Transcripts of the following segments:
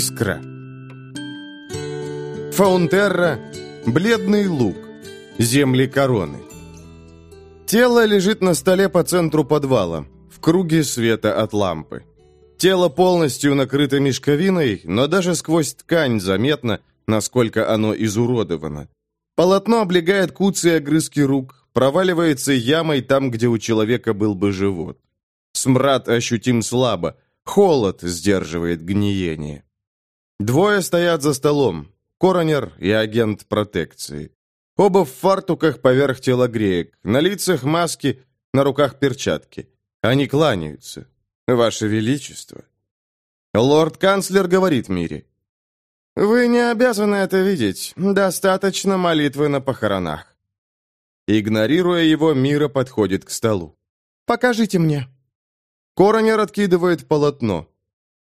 Искра. Фаунтерра. Бледный луг. Земли короны. Тело лежит на столе по центру подвала, в круге света от лампы. Тело полностью накрыто мешковиной, но даже сквозь ткань заметно, насколько оно изуродовано. Полотно облегает куцы и огрызки рук, проваливается ямой там, где у человека был бы живот. Смрад ощутим слабо, холод сдерживает гниение. Двое стоят за столом, коронер и агент протекции. Оба в фартуках поверх телогреек, на лицах маски, на руках перчатки. Они кланяются. «Ваше Величество». Лорд-канцлер говорит Мире. «Вы не обязаны это видеть. Достаточно молитвы на похоронах». Игнорируя его, Мира подходит к столу. «Покажите мне». Коронер откидывает полотно.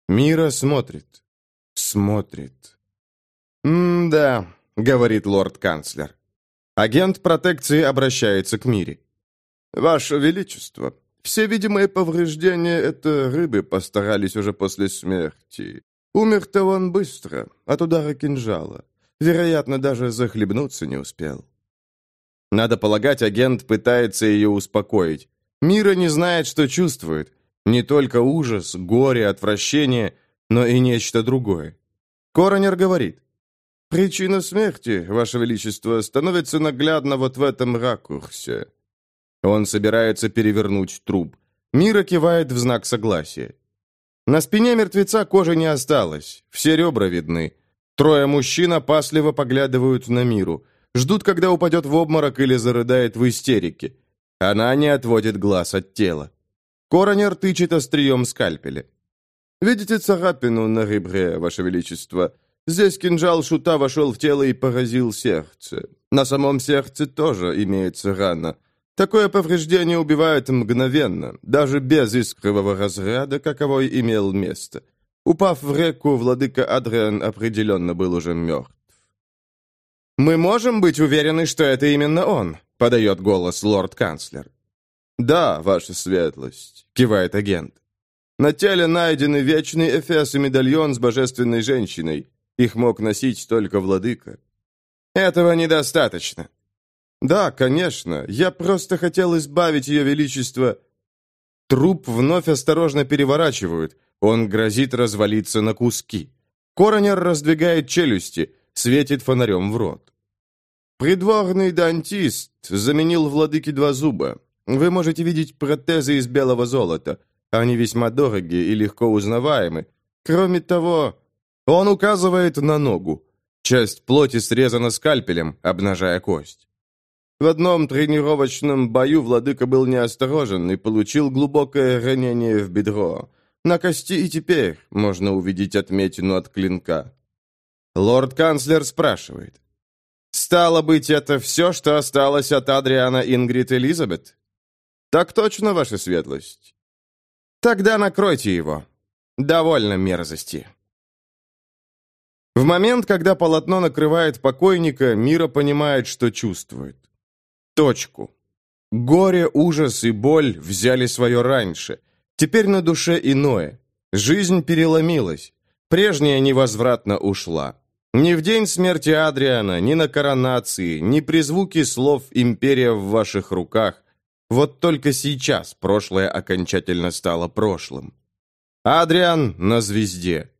Мира смотрит. Смотрит. «М-да», — говорит лорд-канцлер. Агент протекции обращается к Мире. «Ваше Величество, все видимые повреждения — это рыбы постарались уже после смерти. Умер-то он быстро, от удара кинжала. Вероятно, даже захлебнуться не успел». Надо полагать, агент пытается ее успокоить. Мира не знает, что чувствует. Не только ужас, горе, отвращение, но и нечто другое. Коронер говорит. «Причина смерти, Ваше Величество, становится наглядно вот в этом ракурсе». Он собирается перевернуть труп. Мира кивает в знак согласия. На спине мертвеца кожи не осталось, все ребра видны. Трое мужчин опасливо поглядывают на Миру, ждут, когда упадет в обморок или зарыдает в истерике. Она не отводит глаз от тела. Коронер тычет острием скальпеля. «Видите царапину на ребре, Ваше Величество? Здесь кинжал шута вошел в тело и поразил сердце. На самом сердце тоже имеется рана. Такое повреждение убивает мгновенно, даже без искрового разряда, каковой имел место. Упав в реку, владыка Адриан определенно был уже мертв. «Мы можем быть уверены, что это именно он», — подает голос лорд-канцлер. «Да, ваша светлость», — кивает агент. «На теле найдены вечный эфес и медальон с божественной женщиной. Их мог носить только владыка». «Этого недостаточно». «Да, конечно. Я просто хотел избавить ее величество...» Труп вновь осторожно переворачивают. Он грозит развалиться на куски. Коронер раздвигает челюсти, светит фонарем в рот. Придворный дантист заменил владыке два зуба. Вы можете видеть протезы из белого золота. Они весьма дороги и легко узнаваемы. Кроме того, он указывает на ногу. Часть плоти срезана скальпелем, обнажая кость. В одном тренировочном бою владыка был неосторожен и получил глубокое ранение в бедро. На кости и теперь можно увидеть отметину от клинка. Лорд-канцлер спрашивает. «Стало быть, это все, что осталось от Адриана Ингрид Элизабет?» «Так точно, ваша светлость». «Тогда накройте его. Довольно мерзости». В момент, когда полотно накрывает покойника, Мира понимает, что чувствует. Точку. Горе, ужас и боль взяли свое раньше. Теперь на душе иное. Жизнь переломилась. Прежняя невозвратно ушла. Ни в день смерти Адриана, ни на коронации, ни при звуке слов «Империя в ваших руках», вот только сейчас прошлое окончательно стало прошлым. Адриан на звезде.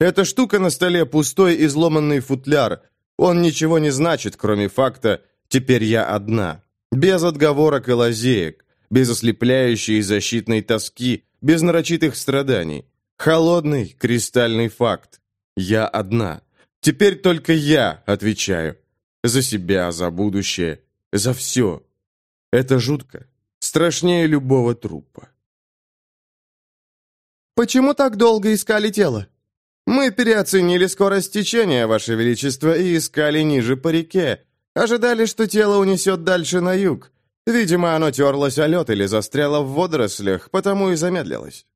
Эта штука на столе пустой изломанный футляр. Он ничего не значит, кроме факта «теперь я одна». Без отговорок и лазеек, без ослепляющей защитной тоски, без нарочитых страданий. Холодный кристальный факт. Я одна. Теперь только я отвечаю. За себя, за будущее, за все. Это жутко. Страшнее любого трупа. «Почему так долго искали тело?» «Мы переоценили скорость течения, Ваше Величество, и искали ниже по реке. Ожидали, что тело унесет дальше на юг. Видимо, оно терлось о лед или застряло в водорослях, потому и замедлилось».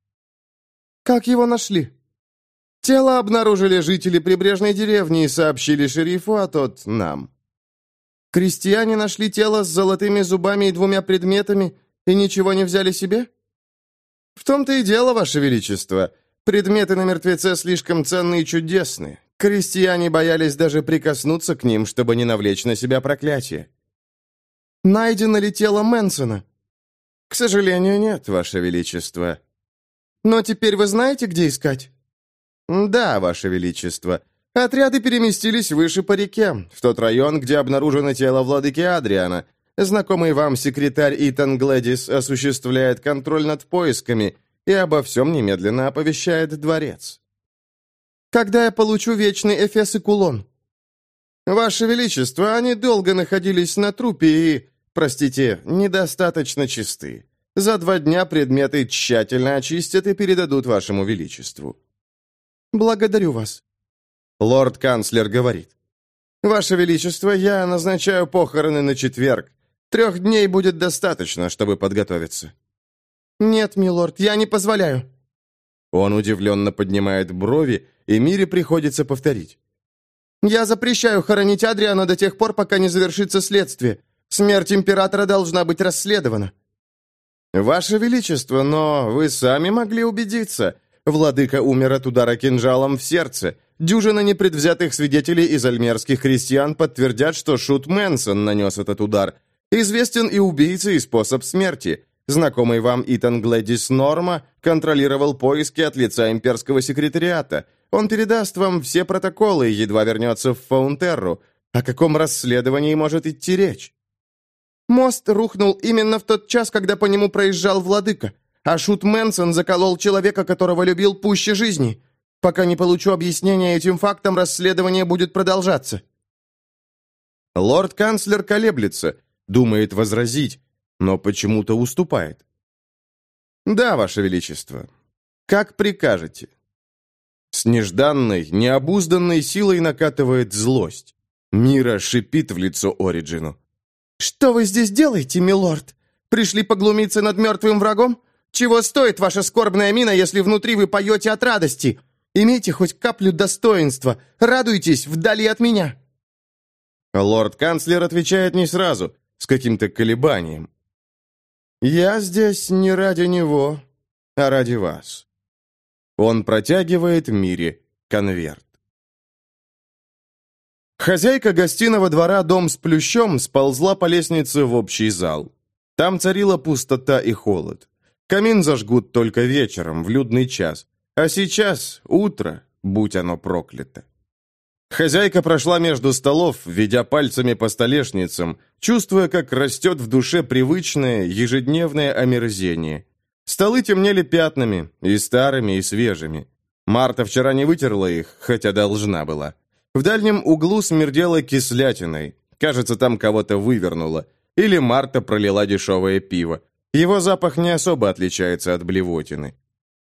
«Как его нашли?» «Тело обнаружили жители прибрежной деревни и сообщили шерифу, а тот нам». Крестьяне нашли тело с золотыми зубами и двумя предметами и ничего не взяли себе? В том-то и дело, Ваше Величество. Предметы на мертвеце слишком ценные и чудесны. Крестьяне боялись даже прикоснуться к ним, чтобы не навлечь на себя проклятие. Найдено ли тело Мэнсона? К сожалению, нет, Ваше Величество. Но теперь вы знаете, где искать? Да, Ваше Величество. Отряды переместились выше по реке, в тот район, где обнаружено тело владыки Адриана. Знакомый вам секретарь Итан Глэдис осуществляет контроль над поисками и обо всем немедленно оповещает дворец. Когда я получу вечный эфес и кулон? Ваше Величество, они долго находились на трупе и, простите, недостаточно чисты. За два дня предметы тщательно очистят и передадут Вашему Величеству. Благодарю вас. Лорд-канцлер говорит. «Ваше Величество, я назначаю похороны на четверг. Трех дней будет достаточно, чтобы подготовиться». «Нет, милорд, я не позволяю». Он удивленно поднимает брови, и Мире приходится повторить. «Я запрещаю хоронить Адриана до тех пор, пока не завершится следствие. Смерть императора должна быть расследована». «Ваше Величество, но вы сами могли убедиться. Владыка умер от удара кинжалом в сердце. Дюжина непредвзятых свидетелей из альмерских крестьян подтвердят, что Шут Мэнсон нанес этот удар. Известен и убийца, и способ смерти. Знакомый вам Итан Глэдис Норма контролировал поиски от лица имперского секретариата. Он передаст вам все протоколы, едва вернется в Фаунтерру. О каком расследовании может идти речь? Мост рухнул именно в тот час, когда по нему проезжал владыка. А Шут Мэнсон заколол человека, которого любил пуще жизни. Пока не получу объяснения этим фактам, расследование будет продолжаться». Лорд-канцлер колеблется, думает возразить, но почему-то уступает. «Да, Ваше Величество. Как прикажете». С нежданной, необузданной силой накатывает злость. Мира шипит в лицо Ориджину. «Что вы здесь делаете, милорд? Пришли поглумиться над мертвым врагом? Чего стоит ваша скорбная мина, если внутри вы поете от радости? Имейте хоть каплю достоинства. Радуйтесь вдали от меня». Лорд-канцлер отвечает не сразу, с каким-то колебанием. «Я здесь не ради него, а ради вас». Он протягивает Мире конверт. Хозяйка гостиного двора «Дом с плющом» сползла по лестнице в общий зал. Там царила пустота и холод. Камин зажгут только вечером, в людный час. А сейчас утро, будь оно проклято. Хозяйка прошла между столов, ведя пальцами по столешницам, чувствуя, как растет в душе привычное, ежедневное омерзение. Столы темнели пятнами, и старыми, и свежими. Марта вчера не вытерла их, хотя должна была. В дальнем углу смердело кислятиной. Кажется, там кого-то вывернуло. Или Марта пролила дешевое пиво. Его запах не особо отличается от блевотины.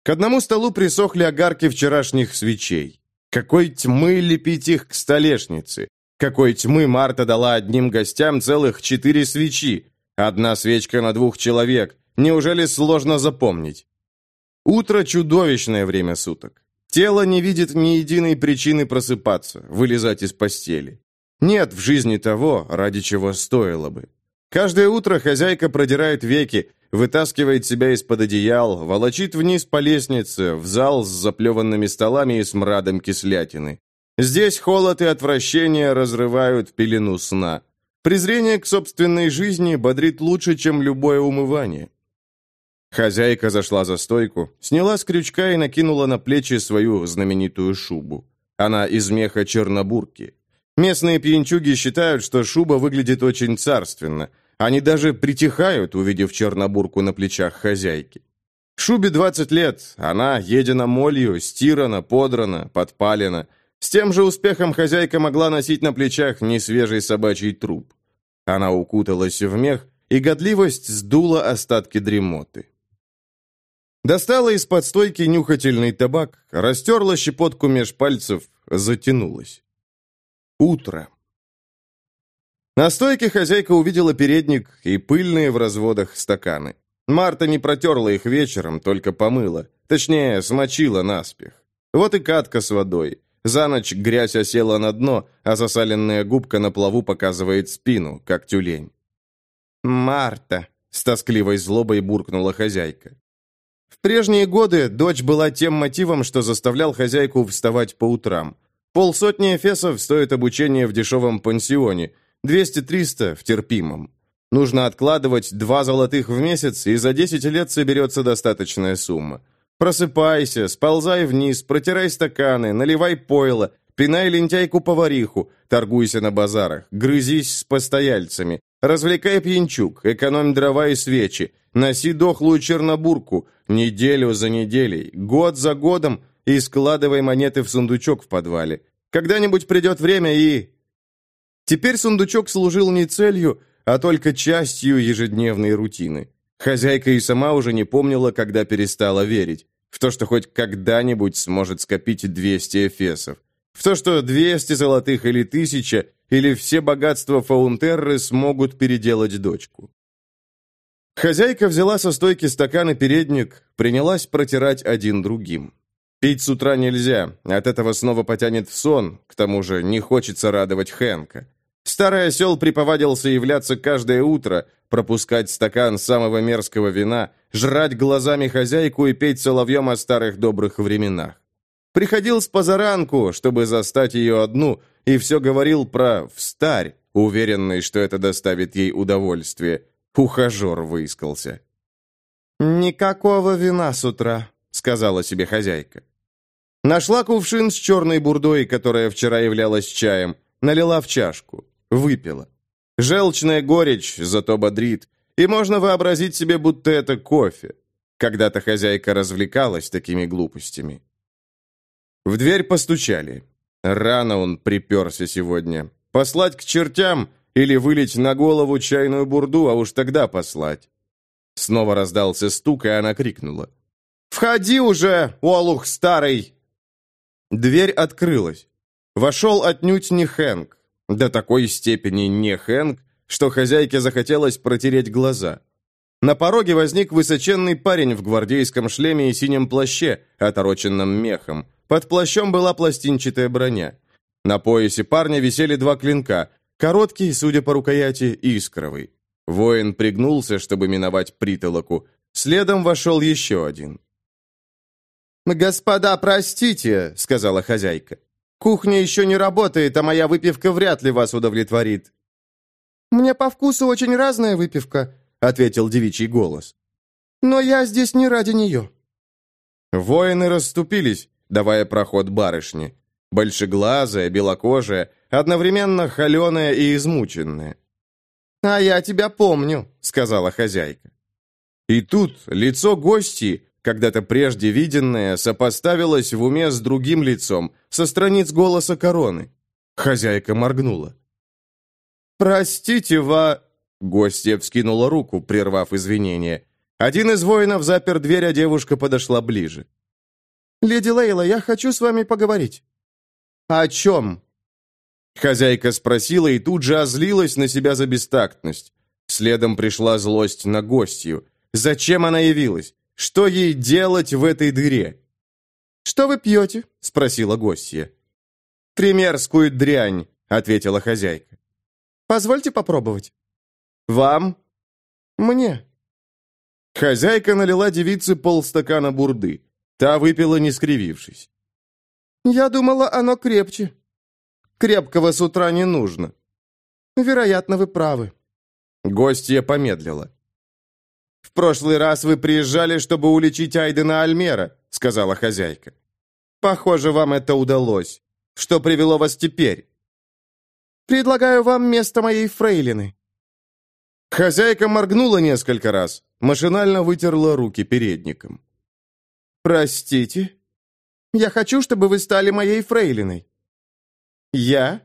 К одному столу присохли огарки вчерашних свечей. Какой тьмы лепить их к столешнице? Какой тьмы Марта дала одним гостям целых четыре свечи? Одна свечка на двух человек. Неужели сложно запомнить? Утро – чудовищное время суток. Тело не видит ни единой причины просыпаться, вылезать из постели. Нет в жизни того, ради чего стоило бы. Каждое утро хозяйка продирает веки, вытаскивает себя из-под одеял, волочит вниз по лестнице, в зал с заплеванными столами и смрадом кислятины. Здесь холод и отвращение разрывают пелену сна. Презрение к собственной жизни бодрит лучше, чем любое умывание. Хозяйка зашла за стойку, сняла с крючка и накинула на плечи свою знаменитую шубу. Она из меха чернобурки. Местные пьянчуги считают, что шуба выглядит очень царственно – они даже притихают, увидев чернобурку на плечах хозяйки. Шубе 20 лет, она едена молью, стирана, подрана, подпалена. С тем же успехом хозяйка могла носить на плечах несвежий собачий труп. Она укуталась в мех, и годливость сдула остатки дремоты. Достала из-под стойки нюхательный табак, растерла щепотку меж пальцев, затянулась. Утро. На стойке хозяйка увидела передник и пыльные в разводах стаканы. Марта не протерла их вечером, только помыла. Точнее, смочила наспех. Вот и катка с водой. За ночь грязь осела на дно, а засаленная губка на плаву показывает спину, как тюлень. «Марта!» — с тоскливой злобой буркнула хозяйка. В прежние годы дочь была тем мотивом, что заставлял хозяйку вставать по утрам. Полсотни эфесов стоит обучение в дешевом пансионе, 200-300 в терпимом. Нужно откладывать два золотых в месяц, и за 10 лет соберется достаточная сумма. Просыпайся, сползай вниз, протирай стаканы, наливай пойло, пинай лентяйку-повариху, торгуйся на базарах, грызись с постояльцами, развлекай пьянчук, экономь дрова и свечи, носи дохлую чернобурку, неделю за неделей, год за годом и складывай монеты в сундучок в подвале. Когда-нибудь придет время и... Теперь сундучок служил не целью, а только частью ежедневной рутины. Хозяйка и сама уже не помнила, когда перестала верить. В то, что хоть когда-нибудь сможет скопить 200 эфесов. В то, что 200 золотых или 1000, или все богатства Фаунтерры смогут переделать дочку. Хозяйка взяла со стойки стакан и передник, принялась протирать один другим. Пить с утра нельзя, от этого снова потянет в сон, к тому же не хочется радовать Хэнка. Старый осел приповадился являться каждое утро, пропускать стакан самого мерзкого вина, жрать глазами хозяйку и петь соловьем о старых добрых временах. Приходил с позаранку, чтобы застать ее одну, и все говорил про «встарь», уверенный, что это доставит ей удовольствие. Ухажер выискался. «Никакого вина с утра», — сказала себе хозяйка. Нашла кувшин с черной бурдой, которая вчера являлась чаем, налила в чашку, выпила. Желчная горечь, зато бодрит, и можно вообразить себе, будто это кофе. Когда-то хозяйка развлекалась такими глупостями. В дверь постучали. Рано он приперся сегодня. Послать к чертям или вылить на голову чайную бурду, а уж тогда послать. Снова раздался стук, и она крикнула. «Входи уже, олух старый!» Дверь открылась. Вошел отнюдь не Хэнк. До такой степени не Хэнк, что хозяйке захотелось протереть глаза. На пороге возник высоченный парень в гвардейском шлеме и синем плаще, отороченном мехом. Под плащом была пластинчатая броня. На поясе парня висели два клинка, короткий, судя по рукояти, искровый. Воин пригнулся, чтобы миновать притолоку. Следом вошел еще один. «Господа, простите», — сказала хозяйка. «Кухня еще не работает, а моя выпивка вряд ли вас удовлетворит». «Мне по вкусу очень разная выпивка», — ответил девичий голос. «Но я здесь не ради нее». Воины расступились, давая проход барышне. Большеглазая, белокожая, одновременно холеная и измученная. «А я тебя помню», — сказала хозяйка. И тут лицо гости когда-то прежде виденное, сопоставилось в уме с другим лицом, со страниц голоса короны. Хозяйка моргнула. «Простите, ва...» Гостья вскинула руку, прервав извинения. Один из воинов запер дверь, а девушка подошла ближе. «Леди Лейла, я хочу с вами поговорить». «О чем?» Хозяйка спросила и тут же озлилась на себя за бестактность. Следом пришла злость на гостью. Зачем она явилась? Что ей делать в этой дыре? «Что вы пьете?» — спросила гостья. «Примерскую дрянь», — ответила хозяйка. «Позвольте попробовать». «Вам?» «Мне». Хозяйка налила девице полстакана бурды. Та выпила, не скривившись. «Я думала, оно крепче». «Крепкого с утра не нужно». «Вероятно, вы правы». Гостья помедлила. «В прошлый раз вы приезжали, чтобы уличить Айдена Альмера», — сказала хозяйка. «Похоже, вам это удалось. Что привело вас теперь?» «Предлагаю вам место моей фрейлины». Хозяйка моргнула несколько раз, машинально вытерла руки передником. «Простите? Я хочу, чтобы вы стали моей фрейлиной». «Я?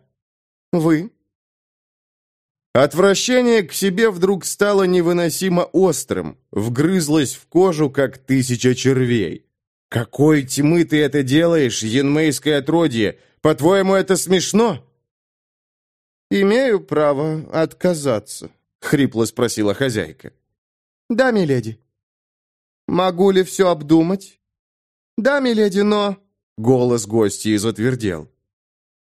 Вы?» Отвращение к себе вдруг стало невыносимо острым, вгрызлось в кожу, как тысяча червей. «Какой тьмы ты это делаешь, янмейское отродье? По-твоему, это смешно?» «Имею право отказаться», — хрипло спросила хозяйка. «Да, миледи». «Могу ли все обдумать?» «Да, миледи, но...» Голос гостьи затвердел.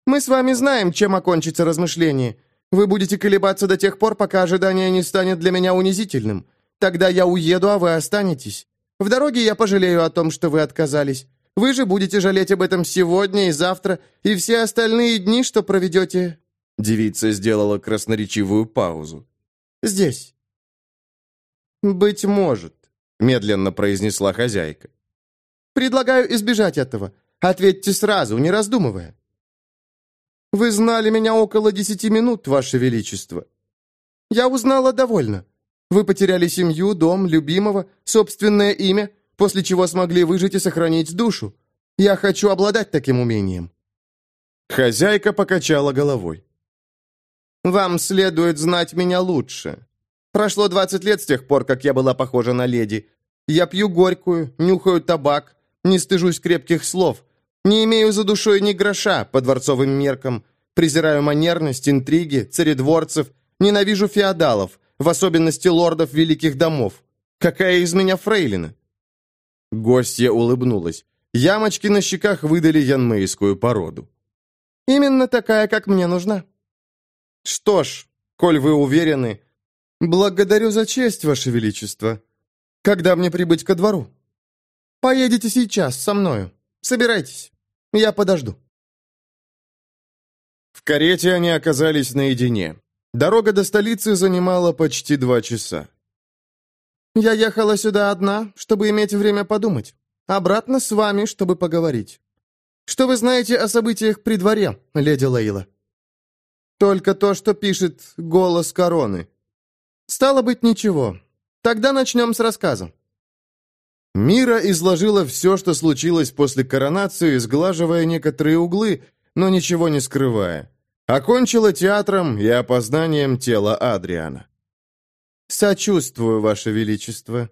«Мы с вами знаем, чем окончится размышление. Вы будете колебаться до тех пор, пока ожидание не станет для меня унизительным. Тогда я уеду, а вы останетесь. В дороге я пожалею о том, что вы отказались. Вы же будете жалеть об этом сегодня и завтра, и все остальные дни, что проведете...» Девица сделала красноречивую паузу. «Здесь». «Быть может», — медленно произнесла хозяйка. «Предлагаю избежать этого. Ответьте сразу, не раздумывая». «Вы знали меня около десяти минут, Ваше Величество». «Я узнала довольно. Вы потеряли семью, дом, любимого, собственное имя, после чего смогли выжить и сохранить душу. Я хочу обладать таким умением». Хозяйка покачала головой. «Вам следует знать меня лучше. Прошло двадцать лет с тех пор, как я была похожа на леди. Я пью горькую, нюхаю табак, не стыжусь крепких слов, не имею за душой ни гроша по дворцовым меркам, презираю манерность, интриги, царедворцев, ненавижу феодалов, в особенности лордов великих домов. Какая из меня фрейлина?» Гостья улыбнулась. Ямочки на щеках выдали янмейскую породу. «Именно такая, как мне нужна». «Что ж, коль вы уверены...» «Благодарю за честь, Ваше Величество. Когда мне прибыть ко двору?» «Поедете сейчас со мною. Собирайтесь. Я подожду». В карете они оказались наедине. Дорога до столицы занимала почти два часа. «Я ехала сюда одна, чтобы иметь время подумать. Обратно с вами, чтобы поговорить. Что вы знаете о событиях при дворе, леди Лейла?» «Только то, что пишет голос короны. Стало быть, ничего. Тогда начнем с рассказа». Мира изложила все, что случилось после коронации, сглаживая некоторые углы, но ничего не скрывая. Окончила театром и опознанием тела Адриана. «Сочувствую, Ваше Величество».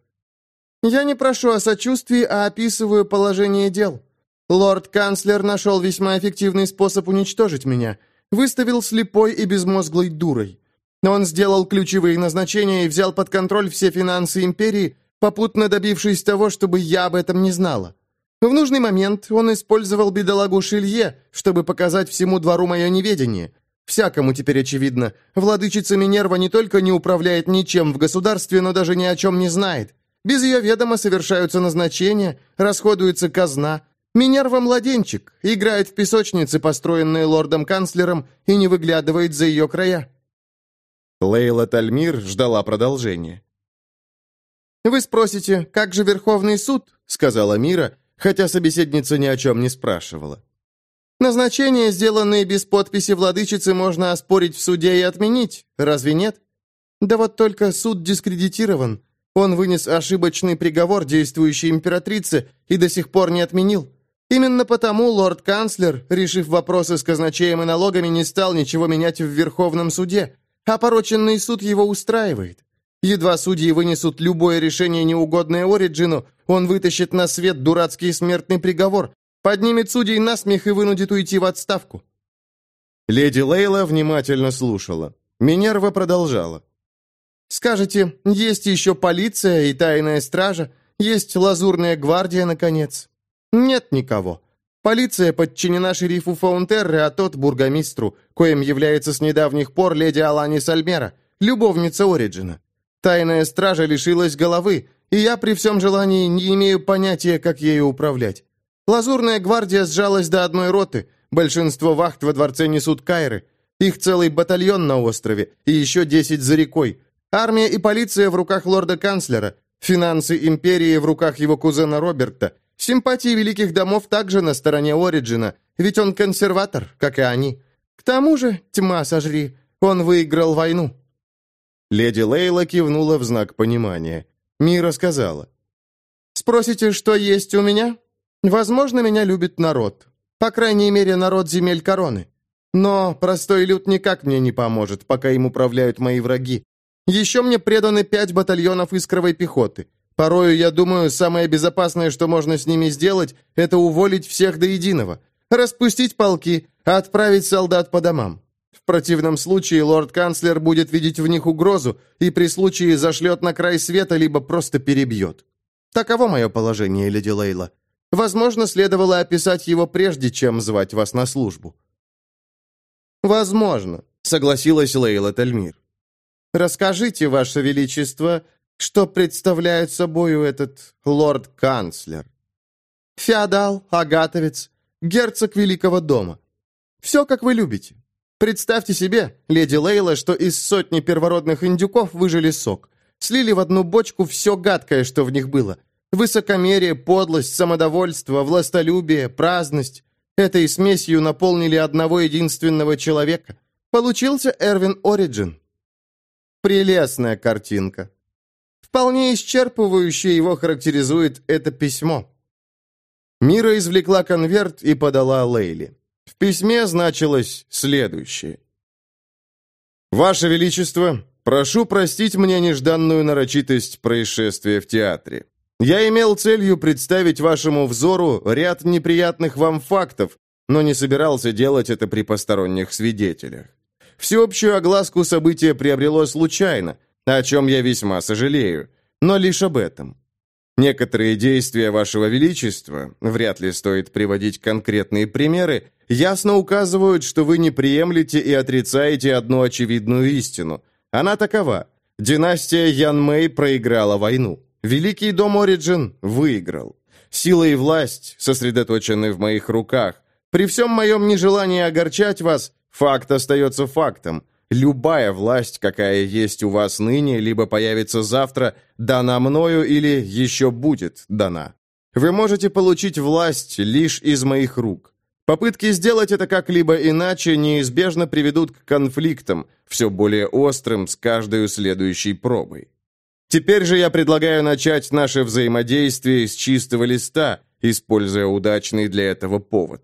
«Я не прошу о сочувствии, а описываю положение дел. Лорд-канцлер нашел весьма эффективный способ уничтожить меня. Выставил слепой и безмозглой дурой. Он сделал ключевые назначения и взял под контроль все финансы империи, попутно добившись того, чтобы я об этом не знала. В нужный момент он использовал бедолагу Шилье, чтобы показать всему двору мое неведение. Всякому теперь очевидно, владычица Минерва не только не управляет ничем в государстве, но даже ни о чем не знает. Без ее ведома совершаются назначения, расходуется казна. Минерва младенчик, играет в песочнице, построенные лордом-канцлером, и не выглядывает за ее края. Лейла Тальмир ждала продолжения. «Вы спросите, как же Верховный суд?» — сказала Мира, хотя собеседница ни о чем не спрашивала. Назначения, сделанные без подписи владычицы, можно оспорить в суде и отменить, разве нет? Да вот только суд дискредитирован. Он вынес ошибочный приговор действующей императрице и до сих пор не отменил. Именно потому лорд-канцлер, решив вопросы с казначеем и налогами, не стал ничего менять в Верховном суде, а пороченный суд его устраивает. Едва судьи вынесут любое решение, неугодное Ориджину, он вытащит на свет дурацкий смертный приговор, поднимет судей на смех и вынудит уйти в отставку». Леди Лейла внимательно слушала. Минерва продолжала. «Скажете, есть еще полиция и тайная стража, есть лазурная гвардия, наконец. Нет никого. Полиция подчинена шерифу Фаунтерре, а тот бургомистру, коим является с недавних пор леди Алани Сальмера, любовница Ориджина. Тайная стража лишилась головы, и я при всем желании не имею понятия, как ею управлять. Лазурная гвардия сжалась до одной роты, большинство вахт во дворце несут кайры, их целый батальон на острове, и еще десять за рекой. Армия и полиция в руках лорда-канцлера, финансы империи в руках его кузена Роберта, симпатии великих домов также на стороне Ориджина, ведь он консерватор, как и они. К тому же, тьма сожри, он выиграл войну. Леди Лейла кивнула в знак понимания. Мира сказала. «Спросите, что есть у меня? Возможно, меня любит народ. По крайней мере, народ земель короны. Но простой люд никак мне не поможет, пока им управляют мои враги. Еще мне преданы пять батальонов искровой пехоты. Порою, я думаю, самое безопасное, что можно с ними сделать, это уволить всех до единого, распустить полки, отправить солдат по домам. В противном случае лорд-канцлер будет видеть в них угрозу и при случае зашлет на край света, либо просто перебьет. Таково мое положение, леди Лейла. Возможно, следовало описать его прежде, чем звать вас на службу». «Возможно», — согласилась Лейла Тальмир. «Расскажите, Ваше Величество, что представляет собою этот лорд-канцлер. Феодал, агатовец, герцог Великого дома. Все, как вы любите. Представьте себе, леди Лейла, что из сотни первородных индюков выжили сок. Слили в одну бочку все гадкое, что в них было. Высокомерие, подлость, самодовольство, властолюбие, праздность. Этой смесью наполнили одного единственного человека. Получился Эрвин Ориджин. Прелестная картинка. Вполне исчерпывающе его характеризует это письмо. Мира извлекла конверт и подала Лейли. В письме значилось следующее. «Ваше Величество, прошу простить мне нежданную нарочитость происшествия в театре. Я имел целью представить вашему взору ряд неприятных вам фактов, но не собирался делать это при посторонних свидетелях. Всеобщую огласку события приобрело случайно, о чем я весьма сожалею, но лишь об этом. Некоторые действия Вашего Величества, вряд ли стоит приводить конкретные примеры, ясно указывают, что вы не приемлете и отрицаете одну очевидную истину. Она такова. Династия Ян Мэй проиграла войну. Великий дом Ориджин выиграл. Сила и власть сосредоточены в моих руках. При всем моем нежелании огорчать вас, факт остается фактом. Любая власть, какая есть у вас ныне, либо появится завтра, дана мною или еще будет дана. Вы можете получить власть лишь из моих рук. Попытки сделать это как-либо иначе неизбежно приведут к конфликтам, все более острым с каждой следующей пробой. Теперь же я предлагаю начать наше взаимодействие с чистого листа, используя удачный для этого повод.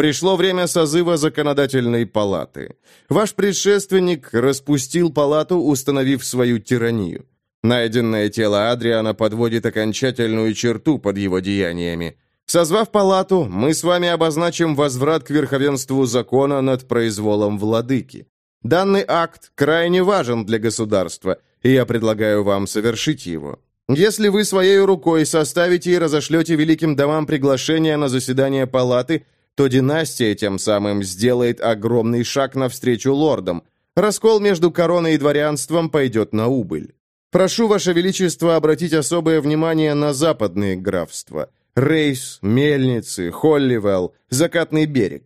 Пришло время созыва законодательной палаты. Ваш предшественник распустил палату, установив свою тиранию. Найденное тело Адриана подводит окончательную черту под его деяниями. Созвав палату, мы с вами обозначим возврат к верховенству закона над произволом владыки. Данный акт крайне важен для государства, и я предлагаю вам совершить его. Если вы своей рукой составите и разошлете великим домам приглашение на заседание палаты – то династия тем самым сделает огромный шаг навстречу лордам. Раскол между короной и дворянством пойдет на убыль. Прошу, Ваше Величество, обратить особое внимание на западные графства. Рейс, Мельницы, Холливелл, Закатный берег.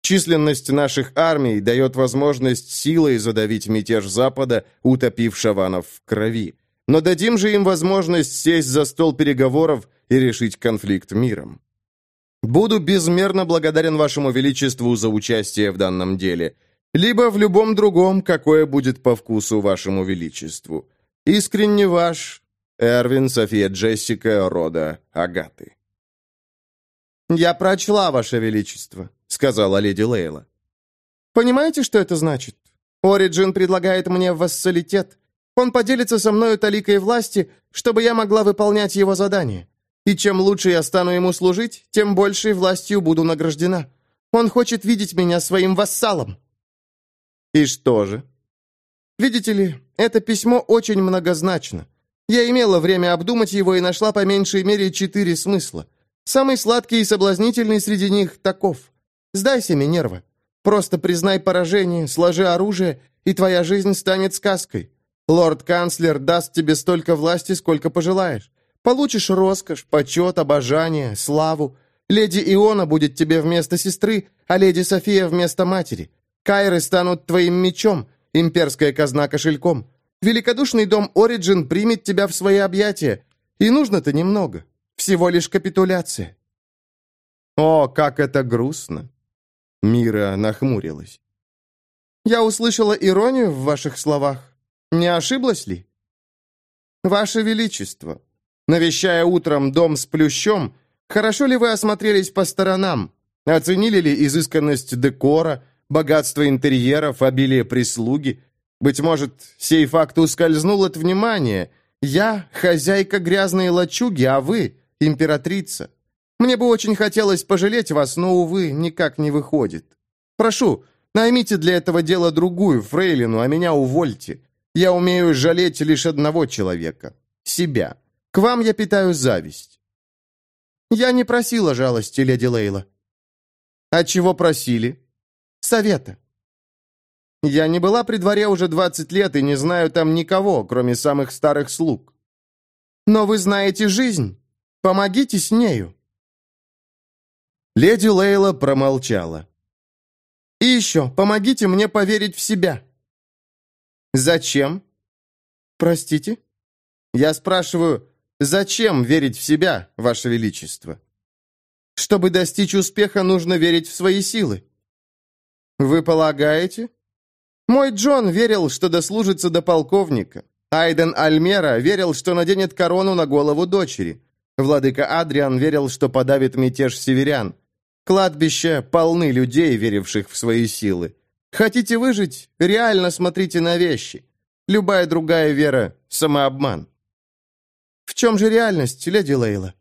Численность наших армий дает возможность силой задавить мятеж Запада, утопив шаванов в крови. Но дадим же им возможность сесть за стол переговоров и решить конфликт миром. Буду безмерно благодарен вашему величеству за участие в данном деле, либо в любом другом, какое будет по вкусу вашему величеству. Искренне ваш Эрвин София Джессика рода Агаты. «Я прочла, ваше величество», — сказала леди Лейла. «Понимаете, что это значит? Ориджин предлагает мне вассалитет. Он поделится со мною таликой власти, чтобы я могла выполнять его задание. И чем лучше я стану ему служить, тем большей властью буду награждена. Он хочет видеть меня своим вассалом». «И что же?» «Видите ли, это письмо очень многозначно. Я имела время обдумать его и нашла по меньшей мере четыре смысла. Самый сладкий и соблазнительный среди них таков. Сдайся, Минерва. Просто признай поражение, сложи оружие, и твоя жизнь станет сказкой. Лорд-канцлер даст тебе столько власти, сколько пожелаешь. Получишь роскошь, почет, обожание, славу. Леди Иона будет тебе вместо сестры, а леди София вместо матери. Кайры станут твоим мечом, имперская казна кошельком. Великодушный дом Ориджин примет тебя в свои объятия. И нужно-то немного. Всего лишь капитуляция. О, как это грустно. Мира нахмурилась. Я услышала иронию в ваших словах. Не ошиблась ли? Ваше Величество, Навещая утром дом с плющом, хорошо ли вы осмотрелись по сторонам? Оценили ли изысканность декора, богатство интерьеров, обилие прислуги? Быть может, сей факт ускользнул от внимания. Я хозяйка грязной лачуги, а вы императрица. Мне бы очень хотелось пожалеть вас, но, увы, никак не выходит. Прошу, наймите для этого дела другую фрейлину, а меня увольте. Я умею жалеть лишь одного человека — себя. К вам я питаю зависть». «Я не просила жалости, леди Лейла». «А чего просили?» «Совета». «Я не была при дворе уже двадцать лет и не знаю там никого, кроме самых старых слуг. Но вы знаете жизнь. Помогите с нею». Леди Лейла промолчала. «И еще, помогите мне поверить в себя». «Зачем?» «Простите?» «Я спрашиваю, зачем верить в себя, Ваше Величество?» «Чтобы достичь успеха, нужно верить в свои силы». «Вы полагаете?» «Мой Джон верил, что дослужится до полковника. Айден Альмера верил, что наденет корону на голову дочери. Владыка Адриан верил, что подавит мятеж северян. Кладбища полны людей, веривших в свои силы. Хотите выжить? Реально смотрите на вещи. Любая другая вера – самообман. В чем же реальность, леди Лейла?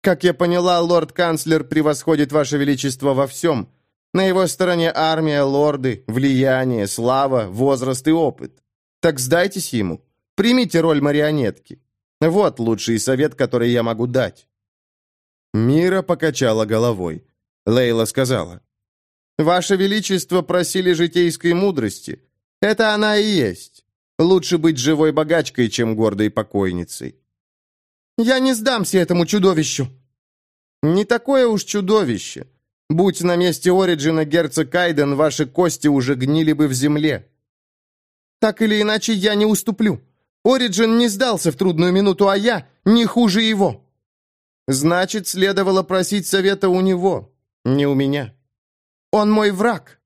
Как я поняла, лорд-канцлер превосходит ваше величество во всем. На его стороне армия, лорды, влияние, слава, возраст и опыт. Так сдайтесь ему. Примите роль марионетки. Вот лучший совет, который я могу дать. Мира покачала головой. Лейла сказала. «Ваше Величество просили житейской мудрости. Это она и есть. Лучше быть живой богачкой, чем гордой покойницей». «Я не сдамся этому чудовищу!» «Не такое уж чудовище. Будь на месте Ориджина герцог Кайден, ваши кости уже гнили бы в земле». «Так или иначе, я не уступлю. Ориджин не сдался в трудную минуту, а я не хуже его». «Значит, следовало просить совета у него, не у меня. Он мой враг.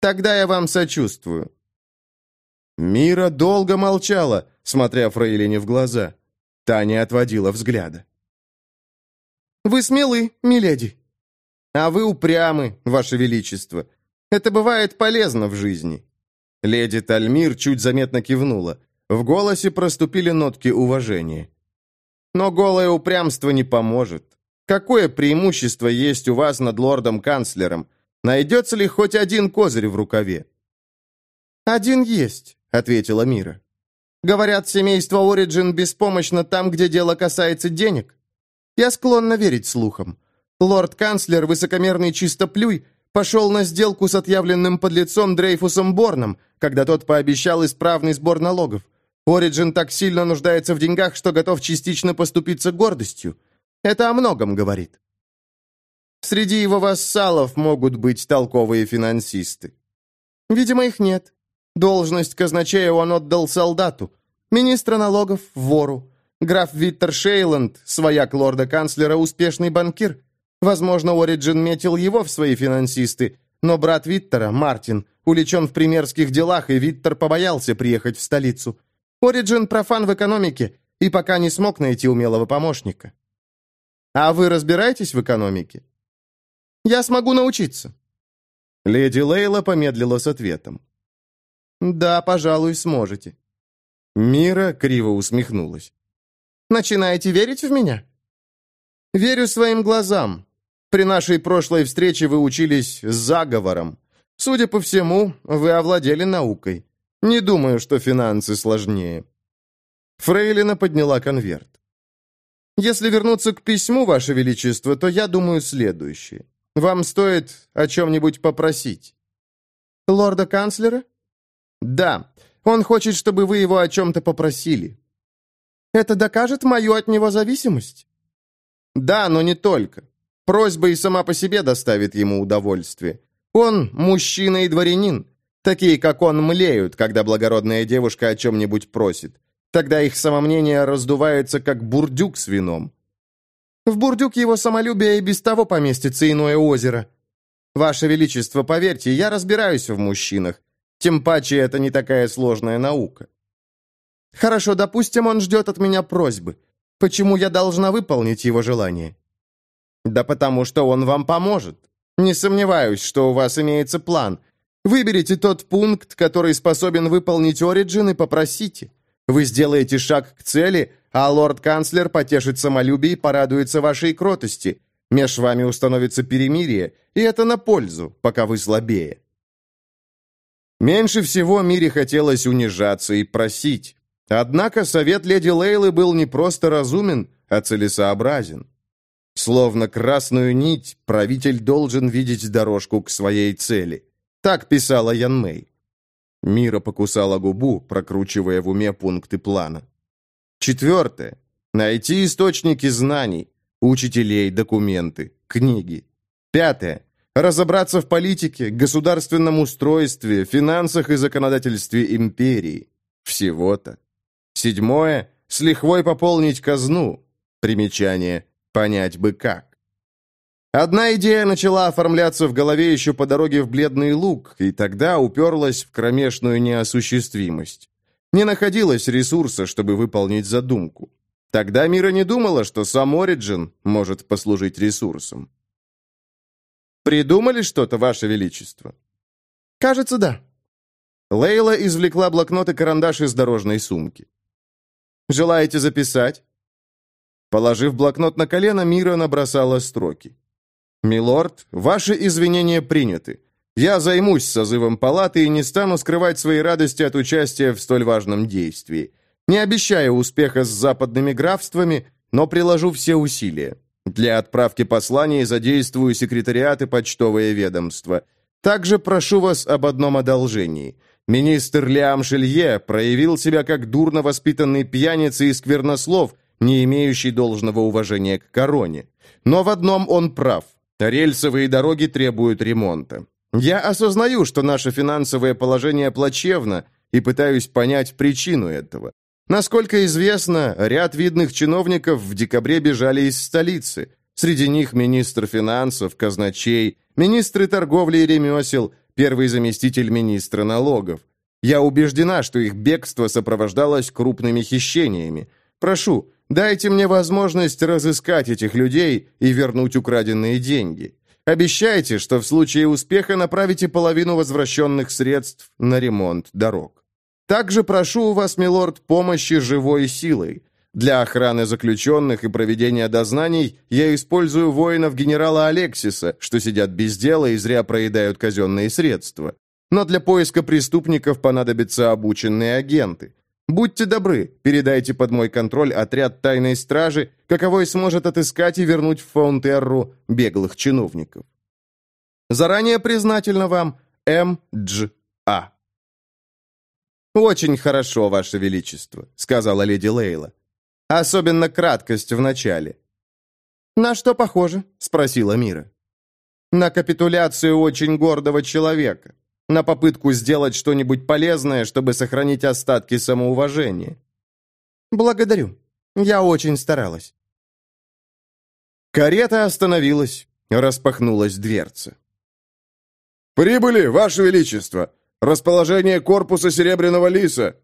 Тогда я вам сочувствую». Мира долго молчала, смотря Фрейлине в глаза. Таня отводила взгляда. «Вы смелы, миледи. А вы упрямы, ваше величество. Это бывает полезно в жизни». Леди Тальмир чуть заметно кивнула. В голосе проступили нотки уважения. «Но голое упрямство не поможет. Какое преимущество есть у вас над лордом-канцлером? Найдется ли хоть один козырь в рукаве?» «Один есть. — ответила Мира. «Говорят, семейство Ориджин беспомощно там, где дело касается денег. Я склонна верить слухам. Лорд-канцлер, высокомерный чистоплюй, пошел на сделку с отъявленным подлецом Дрейфусом Борном, когда тот пообещал исправный сбор налогов. Ориджин так сильно нуждается в деньгах, что готов частично поступиться гордостью. Это о многом говорит. Среди его вассалов могут быть толковые финансисты. Видимо, их нет. Должность казначея он отдал солдату, министра налогов – вору. Граф Виттер Шейланд, свояк лорда-канцлера, успешный банкир. Возможно, Ориджин метил его в свои финансисты, но брат Виттера, Мартин, уличен в премерзких делах, и Виттер побоялся приехать в столицу. Ориджин профан в экономике и пока не смог найти умелого помощника. А вы разбираетесь в экономике? Я смогу научиться. Леди Лейла помедлила с ответом. «Да, пожалуй, сможете». Мира криво усмехнулась. «Начинаете верить в меня?» «Верю своим глазам. При нашей прошлой встрече вы учились заговором. Судя по всему, вы овладели наукой. Не думаю, что финансы сложнее». Фрейлина подняла конверт. «Если вернуться к письму, Ваше Величество, то я думаю следующее. Вам стоит о чем-нибудь попросить». «Лорда-канцлера?» «Да, он хочет, чтобы вы его о чем-то попросили». «Это докажет мою от него зависимость?» «Да, но не только. Просьба и сама по себе доставит ему удовольствие. Он мужчина и дворянин. Такие, как он, млеют, когда благородная девушка о чем-нибудь просит. Тогда их самомнение раздувается, как бурдюк с вином. В бурдюк его самолюбие и без того поместится иное озеро. Ваше Величество, поверьте, я разбираюсь в мужчинах. Тем паче это не такая сложная наука. Хорошо, допустим, он ждет от меня просьбы. Почему я должна выполнить его желание? Да потому что он вам поможет. Не сомневаюсь, что у вас имеется план. Выберите тот пункт, который способен выполнить Ориджин, и попросите. Вы сделаете шаг к цели, а лорд-канцлер потешит самолюбие и порадуется вашей кротости. Меж вами установится перемирие, и это на пользу, пока вы слабее. Меньше всего Мире хотелось унижаться и просить. Однако совет леди Лейлы был не просто разумен, а целесообразен. Словно красную нить, правитель должен видеть дорожку к своей цели. Так писала Ян Мэй. Мира покусала губу, прокручивая в уме пункты плана. Четвертое. Найти источники знаний, учителей, документы, книги. Пятое. Разобраться в политике, государственном устройстве, финансах и законодательстве империи. Всего-то. Седьмое. С лихвой пополнить казну. Примечание. Понять бы как. Одна идея начала оформляться в голове еще по дороге в Бледный Луг, и тогда уперлась в кромешную неосуществимость. Не находилось ресурса, чтобы выполнить задумку. Тогда Мира не думала, что сам Ориджин может послужить ресурсом. «Придумали что-то, Ваше Величество?» «Кажется, да». Лейла извлекла блокнот и карандаш из дорожной сумки. «Желаете записать?» Положив блокнот на колено, Мира набросала строки. «Милорд, ваши извинения приняты. Я займусь созывом палаты и не стану скрывать свои радости от участия в столь важном действии. Не обещаю успеха с западными графствами, но приложу все усилия. Для отправки посланий задействую секретариат и почтовое ведомство. Также прошу вас об одном одолжении. Министр Лиам Шелье проявил себя как дурно воспитанный пьяница и сквернослов, не имеющий должного уважения к короне. Но в одном он прав. Рельсовые дороги требуют ремонта. Я осознаю, что наше финансовое положение плачевно, и пытаюсь понять причину этого. Насколько известно, ряд видных чиновников в декабре бежали из столицы. Среди них министр финансов, казначей, министры торговли и ремесел, первый заместитель министра налогов. Я убеждена, что их бегство сопровождалось крупными хищениями. Прошу, дайте мне возможность разыскать этих людей и вернуть украденные деньги. Обещайте, что в случае успеха направите половину возвращенных средств на ремонт дорог. Также прошу у вас, милорд, помощи живой силой. Для охраны заключенных и проведения дознаний я использую воинов генерала Алексиса, что сидят без дела и зря проедают казенные средства. Но для поиска преступников понадобятся обученные агенты. Будьте добры, передайте под мой контроль отряд тайной стражи, каковой сможет отыскать и вернуть в Фаунтерру беглых чиновников. Заранее признательна вам, М. «Очень хорошо, Ваше Величество», — сказала леди Лейла. «Особенно краткость в начале». «На что похоже?» — спросила Мира. «На капитуляцию очень гордого человека. На попытку сделать что-нибудь полезное, чтобы сохранить остатки самоуважения». «Благодарю. Я очень старалась». Карета остановилась, распахнулась дверца. «Прибыли, Ваше Величество! Расположение корпуса Серебряного Лиса!»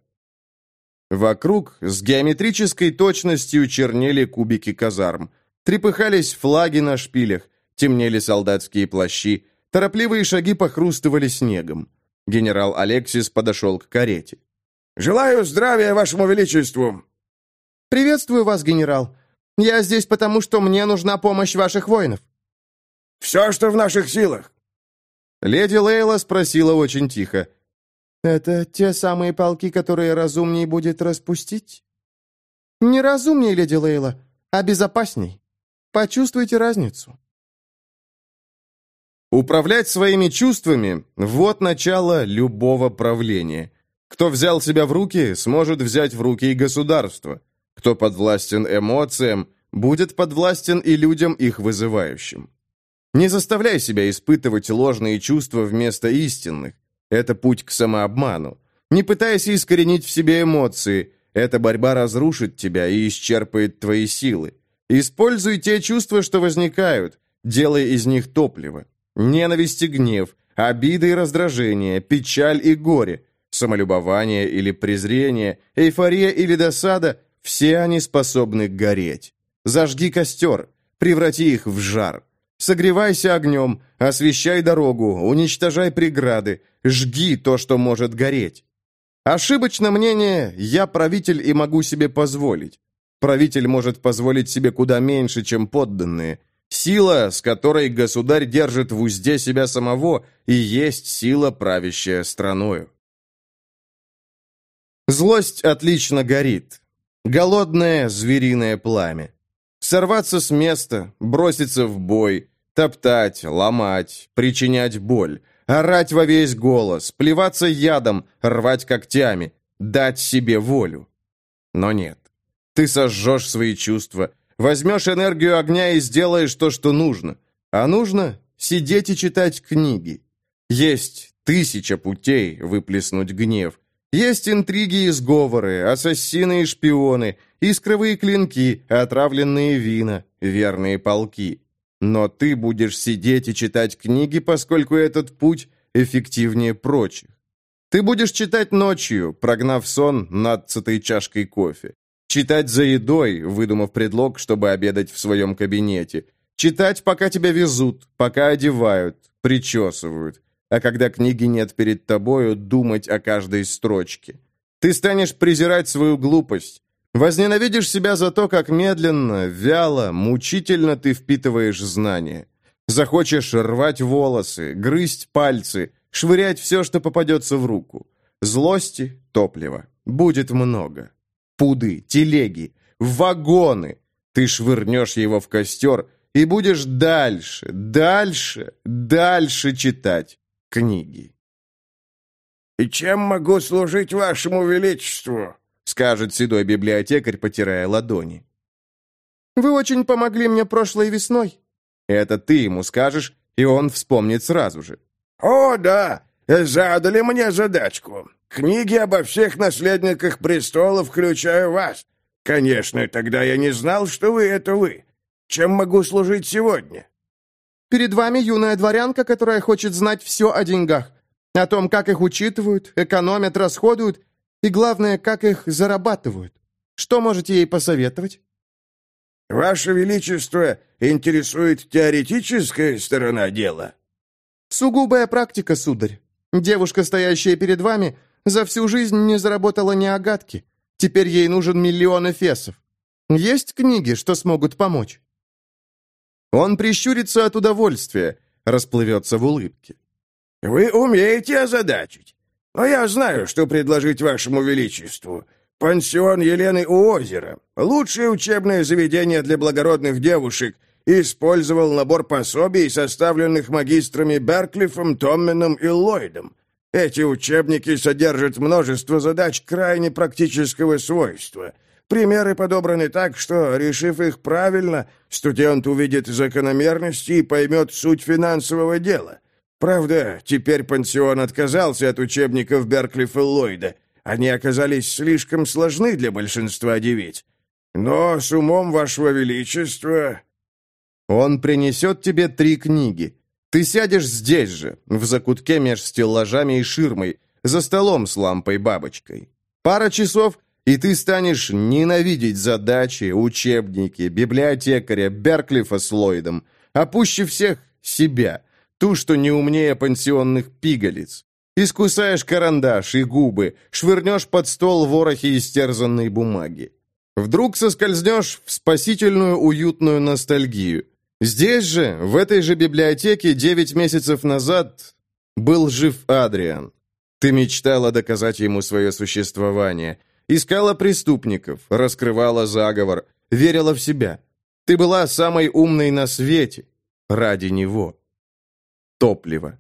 Вокруг с геометрической точностью чернели кубики казарм. Трепыхались флаги на шпилях, темнели солдатские плащи, торопливые шаги похрустывали снегом. Генерал Алексис подошел к карете. «Желаю здравия Вашему Величеству!» «Приветствую вас, генерал. Я здесь потому, что мне нужна помощь ваших воинов». «Все, что в наших силах. Леди Лейла спросила очень тихо. «Это те самые полки, которые разумней будет распустить?» «Не разумней, леди Лейла, а безопасней. Почувствуйте разницу». Управлять своими чувствами – вот начало любого правления. Кто взял себя в руки, сможет взять в руки и государство. Кто подвластен эмоциям, будет подвластен и людям, их вызывающим. Не заставляй себя испытывать ложные чувства вместо истинных. Это путь к самообману. Не пытайся искоренить в себе эмоции. Эта борьба разрушит тебя и исчерпает твои силы. Используй те чувства, что возникают. Делай из них топливо. Ненависть и гнев, обиды и раздражение, печаль и горе, самолюбование или презрение, эйфория или досада – все они способны гореть. Зажги костер, преврати их в жар. Согревайся огнем, освещай дорогу, уничтожай преграды, жги то, что может гореть. Ошибочно мнение «я правитель и могу себе позволить». Правитель может позволить себе куда меньше, чем подданные. Сила, с которой государь держит в узде себя самого, и есть сила, правящая страною. Злость отлично горит. Голодное звериное пламя. Сорваться с места, броситься в бой, топтать, ломать, причинять боль, орать во весь голос, плеваться ядом, рвать когтями, дать себе волю. Но нет. Ты сожжешь свои чувства, возьмешь энергию огня и сделаешь то, что нужно. А нужно сидеть и читать книги. Есть тысяча путей выплеснуть гнев. Есть интриги и сговоры, ассасины и шпионы, искровые клинки, отравленные вина, верные полки. Но ты будешь сидеть и читать книги, поскольку этот путь эффективнее прочих. Ты будешь читать ночью, прогнав сон надцатой чашкой кофе. Читать за едой, выдумав предлог, чтобы обедать в своем кабинете. Читать, пока тебя везут, пока одевают, причесывают. А когда книги нет перед тобою, думать о каждой строчке. Ты станешь презирать свою глупость. Возненавидишь себя за то, как медленно, вяло, мучительно ты впитываешь знания. Захочешь рвать волосы, грызть пальцы, швырять все, что попадется в руку. Злости, топлива, будет много. Пуды, телеги, вагоны. Ты швырнешь его в костер и будешь дальше, дальше, дальше читать книги. «И чем могу служить вашему величеству?» Скажет седой библиотекарь, потирая ладони. «Вы очень помогли мне прошлой весной». Это ты ему скажешь, и он вспомнит сразу же. «О, да, задали мне задачку. Книги обо всех наследниках престола, включая вас. Конечно, тогда я не знал, что вы — это вы. Чем могу служить сегодня?» «Перед вами юная дворянка, которая хочет знать все о деньгах. О том, как их учитывают, экономят, расходуют и, главное, как их зарабатывают. Что можете ей посоветовать?» «Ваше Величество интересует теоретическая сторона дела?» «Сугубая практика, сударь. Девушка, стоящая перед вами, за всю жизнь не заработала ни агатки. Теперь ей нужен миллион эфесов. Есть книги, что смогут помочь?» Он прищурится от удовольствия, расплывется в улыбке. «Вы умеете озадачить. Но я знаю, что предложить вашему величеству. Пансион Елены у озера. Лучшее учебное заведение для благородных девушек. Использовал набор пособий, составленных магистрами Берклифом, Томменом и Ллойдом. Эти учебники содержат множество задач крайне практического свойства. Примеры подобраны так, что, решив их правильно, студент увидит закономерности и поймет суть финансового дела. Правда, теперь пансион отказался от учебников Берклифа Ллойда. Они оказались слишком сложны для большинства девиц. Но с умом вашего величества...» «Он принесет тебе три книги. Ты сядешь здесь же, в закутке меж стеллажами и ширмой, за столом с лампой-бабочкой. Пара часов, и ты станешь ненавидеть задачи, учебники, библиотекаря, Берклифа с Ллойдом, а пуще всех — себя» Ту, что не умнее пансионных пигалиц. Искусаешь карандаш и губы, швырнешь под стол ворохи истерзанной бумаги. Вдруг соскользнешь в спасительную уютную ностальгию. Здесь же, в этой же библиотеке, девять месяцев назад был жив Адриан. Ты мечтала доказать ему свое существование. Искала преступников, раскрывала заговор, верила в себя. Ты была самой умной на свете ради него топливо.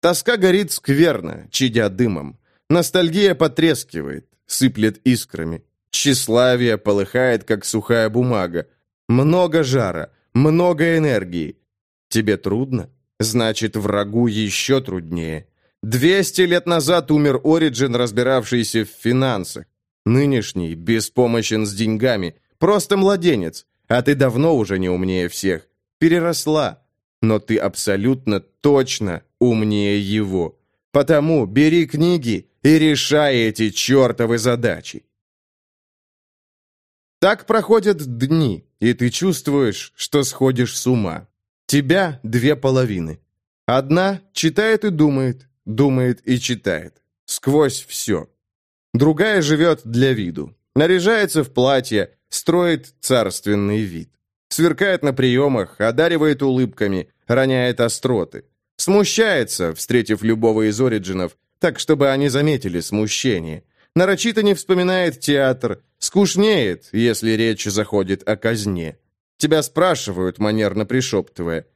Тоска горит скверно, чадя дымом. Ностальгия потрескивает, сыплет искрами. Тщеславие полыхает, как сухая бумага. Много жара, много энергии. Тебе трудно? Значит, врагу еще труднее. Двести лет назад умер Ориджин, разбиравшийся в финансах. Нынешний беспомощен с деньгами, просто младенец, а ты давно уже не умнее всех. Переросла, но ты абсолютно точно умнее его. Потому бери книги и решай эти чертовы задачи. Так проходят дни, и ты чувствуешь, что сходишь с ума. Тебя две половины. Одна читает и думает, думает и читает. Сквозь все. Другая живет для виду. Наряжается в платье, строит царственный вид. Сверкает на приемах, одаривает улыбками, роняет остроты. Смущается, встретив любого из Ориджинов, так, чтобы они заметили смущение. Нарочито не вспоминает театр, скучнеет, если речь заходит о казне. Тебя спрашивают, манерно пришептывая.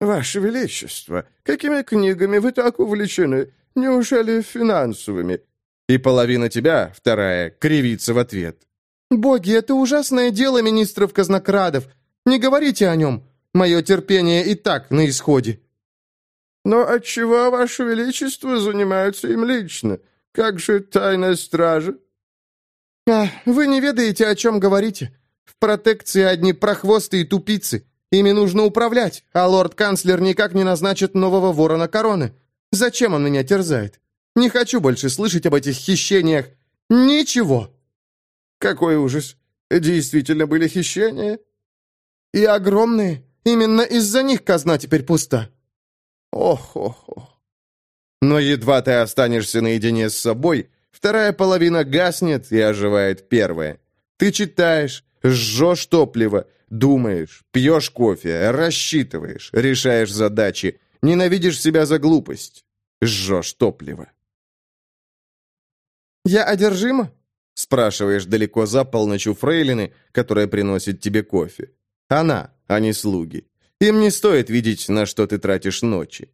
«Ваше Величество, какими книгами вы так увлечены? Неужели финансовыми?» И половина тебя, вторая, кривится в ответ. «Боги, это ужасное дело министров-казнокрадов. Не говорите о нем. Мое терпение и так на исходе». «Но отчего, Ваше Величество, занимаются им лично? Как же тайная стража?» «А, вы не ведаете, о чем говорите. В протекции одни прохвосты и тупицы. Ими нужно управлять, а лорд-канцлер никак не назначит нового ворона короны. Зачем он меня терзает? Не хочу больше слышать об этих хищениях. Ничего!» «Какой ужас! Действительно были хищения?» «И огромные. Именно из-за них казна теперь пуста». «Ох, ох, ох!» Но едва ты останешься наедине с собой, вторая половина гаснет и оживает первая. Ты читаешь, жжешь топливо, думаешь, пьешь кофе, рассчитываешь, решаешь задачи, ненавидишь себя за глупость, жжешь топливо. «Я одержима?» — спрашиваешь далеко за полночь у фрейлины, которая приносит тебе кофе. Она, а не слуги. Им не стоит видеть, на что ты тратишь ночи.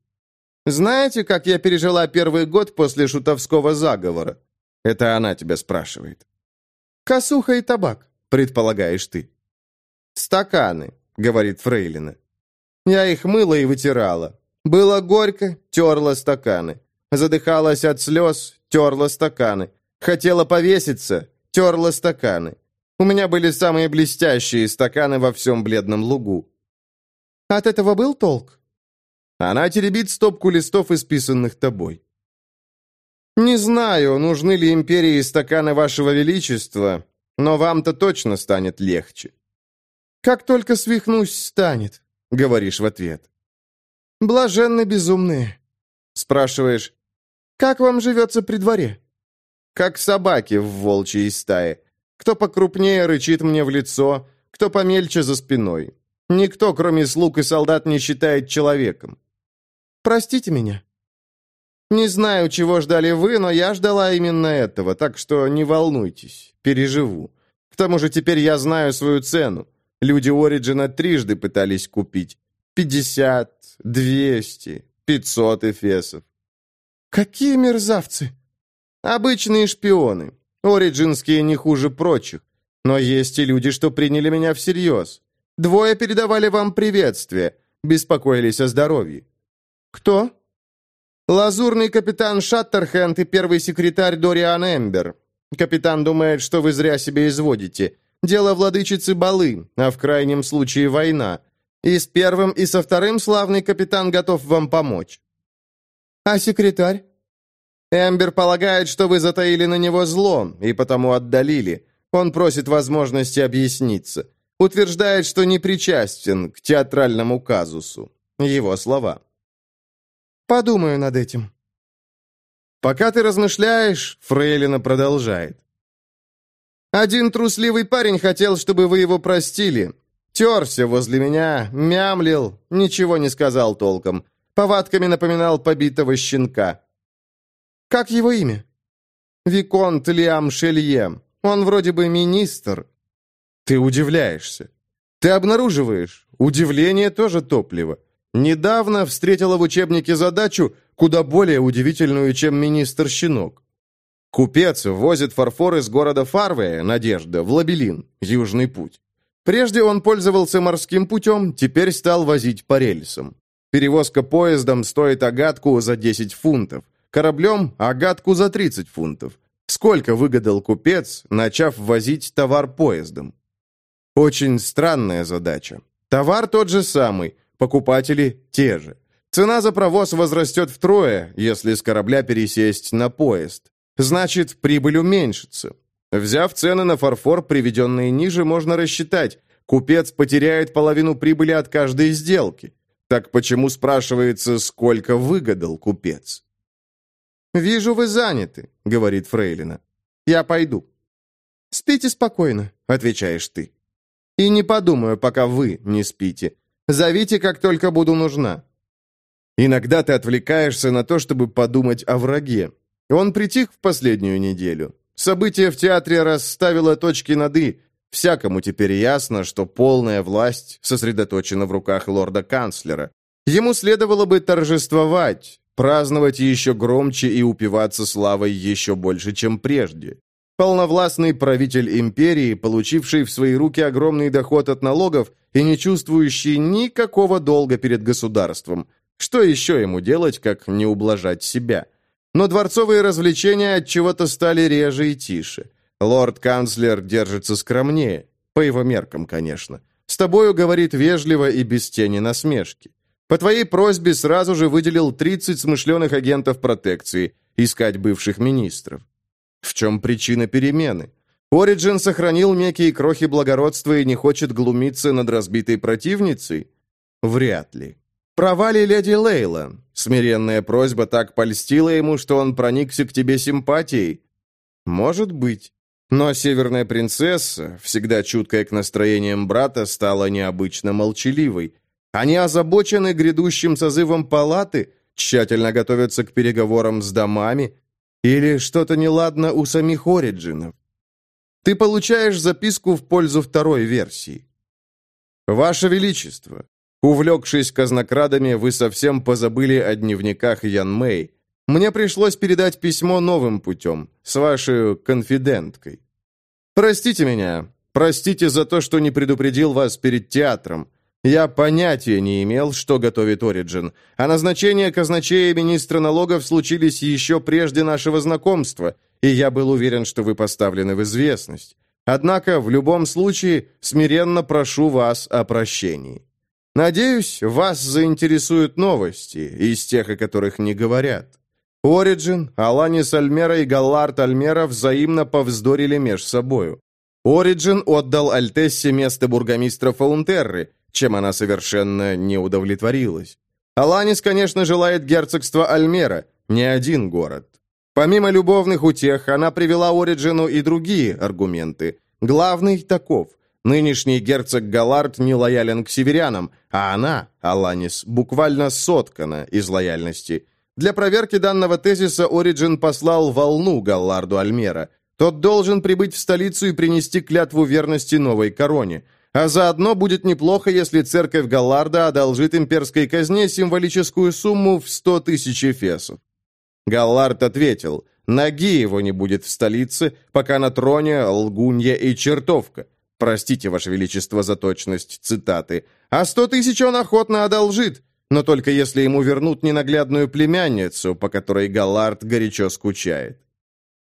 Знаете, как я пережила первый год после шутовского заговора? Это она тебя спрашивает. Косуха и табак, предполагаешь ты. Стаканы, говорит Фрейлина. Я их мыла и вытирала. Было горько, терла стаканы. Задыхалась от слез, терла стаканы. Хотела повеситься, терла стаканы. У меня были самые блестящие стаканы во всем бледном лугу. От этого был толк? Она теребит стопку листов, исписанных тобой. Не знаю, нужны ли империи стаканы вашего величества, но вам-то точно станет легче. Как только свихнусь, станет, говоришь в ответ. Блаженны безумные. Спрашиваешь, как вам живется при дворе? как собаки в волчьей стае. Кто покрупнее рычит мне в лицо, кто помельче за спиной. Никто, кроме слуг и солдат, не считает человеком. Простите меня. Не знаю, чего ждали вы, но я ждала именно этого, так что не волнуйтесь, переживу. К тому же теперь я знаю свою цену. Люди Ориджина трижды пытались купить. Пятьдесят, двести, пятьсот эфесов. Какие мерзавцы! Обычные шпионы. Ориджинские не хуже прочих. Но есть и люди, что приняли меня всерьез. Двое передавали вам приветствие, беспокоились о здоровье. Кто? Лазурный капитан Шаттерхенд и первый секретарь Дориан Эмбер. Капитан думает, что вы зря себя изводите. Дело владычицы Балы, а в крайнем случае война. И с первым, и со вторым славный капитан готов вам помочь. А секретарь? Эмбер полагает, что вы затаили на него зло, и потому отдалили. Он просит возможности объясниться. Утверждает, что не причастен к театральному казусу. Его слова. Подумаю над этим. Пока ты размышляешь, Фрейлина продолжает. Один трусливый парень хотел, чтобы вы его простили. Терся возле меня, мямлил, ничего не сказал толком. Повадками напоминал побитого щенка. Как его имя? Виконт Лиам Шелье. Он вроде бы министр. Ты удивляешься. Ты обнаруживаешь. Удивление тоже топливо. Недавно встретила в учебнике задачу, куда более удивительную, чем министр-щенок. Купец возит фарфор из города Фарвея, Надежда, в Лабелин, Южный путь. Прежде он пользовался морским путем, теперь стал возить по рельсам. Перевозка поездом стоит агатку за 10 фунтов. Кораблем – агатку за 30 фунтов. Сколько выгадал купец, начав возить товар поездом? Очень странная задача. Товар тот же самый, покупатели те же. Цена за провоз возрастет втрое, если с корабля пересесть на поезд. Значит, прибыль уменьшится. Взяв цены на фарфор, приведенные ниже, можно рассчитать. Купец потеряет половину прибыли от каждой сделки. Так почему спрашивается, сколько выгадал купец? «Вижу, вы заняты», — говорит Фрейлина. «Я пойду». «Спите спокойно», — отвечаешь ты. «И не подумаю, пока вы не спите. Зовите, как только буду нужна». Иногда ты отвлекаешься на то, чтобы подумать о враге. Он притих в последнюю неделю. Событие в театре расставило точки над «и». Всякому теперь ясно, что полная власть сосредоточена в руках лорда-канцлера. Ему следовало бы торжествовать, праздновать еще громче и упиваться славой еще больше, чем прежде. Полновластный правитель империи, получивший в свои руки огромный доход от налогов и не чувствующий никакого долга перед государством. Что еще ему делать, как не ублажать себя? Но дворцовые развлечения от чего-то стали реже и тише. Лорд-канцлер держится скромнее, по его меркам, конечно. С тобою говорит вежливо и без тени насмешки. По твоей просьбе сразу же выделил 30 смышленых агентов протекции, искать бывших министров. В чем причина перемены? Ориджин сохранил некие крохи благородства и не хочет глумиться над разбитой противницей? Вряд ли. Права ли леди Лейла? Смиренная просьба так польстила ему, что он проникся к тебе симпатией? Может быть. Но северная принцесса, всегда чуткая к настроениям брата, стала необычно молчаливой. Они озабочены грядущим созывом палаты, тщательно готовятся к переговорам с домами, или что-то неладно у самих Ориджинов? Ты получаешь записку в пользу второй версии. Ваше Величество, увлекшись казнокрадами, вы совсем позабыли о дневниках Ян Мэй. Мне пришлось передать письмо новым путем, с вашей конфиденткой. Простите меня, простите за то, что не предупредил вас перед театром. Я понятия не имел, что готовит Ориджин, а назначение казначея министра налогов случились еще прежде нашего знакомства, и я был уверен, что вы поставлены в известность. Однако, в любом случае, смиренно прошу вас о прощении. Надеюсь, вас заинтересуют новости, из тех, о которых не говорят. Ориджин, Аланис Альмера и Галлард Альмера взаимно повздорили меж собою. Ориджин отдал Альтессе место бургомистра Фаунтерры, чем она совершенно не удовлетворилась. Аланис, конечно, желает герцогства Альмера, не один город. Помимо любовных утех, она привела Ориджину и другие аргументы. Главный таков. Нынешний герцог Галард не лоялен к северянам, а она, Аланис, буквально соткана из лояльности. Для проверки данного тезиса Ориджин послал волну Галларду Альмера. Тот должен прибыть в столицу и принести клятву верности новой короне – а заодно будет неплохо, если церковь Галларда одолжит имперской казне символическую сумму в 100 тысяч эфесов. Галлард ответил, ноги его не будет в столице, пока на троне лгунья и чертовка. Простите, Ваше Величество, за точность цитаты. А сто тысяч он охотно одолжит, но только если ему вернут ненаглядную племянницу, по которой Галлард горячо скучает.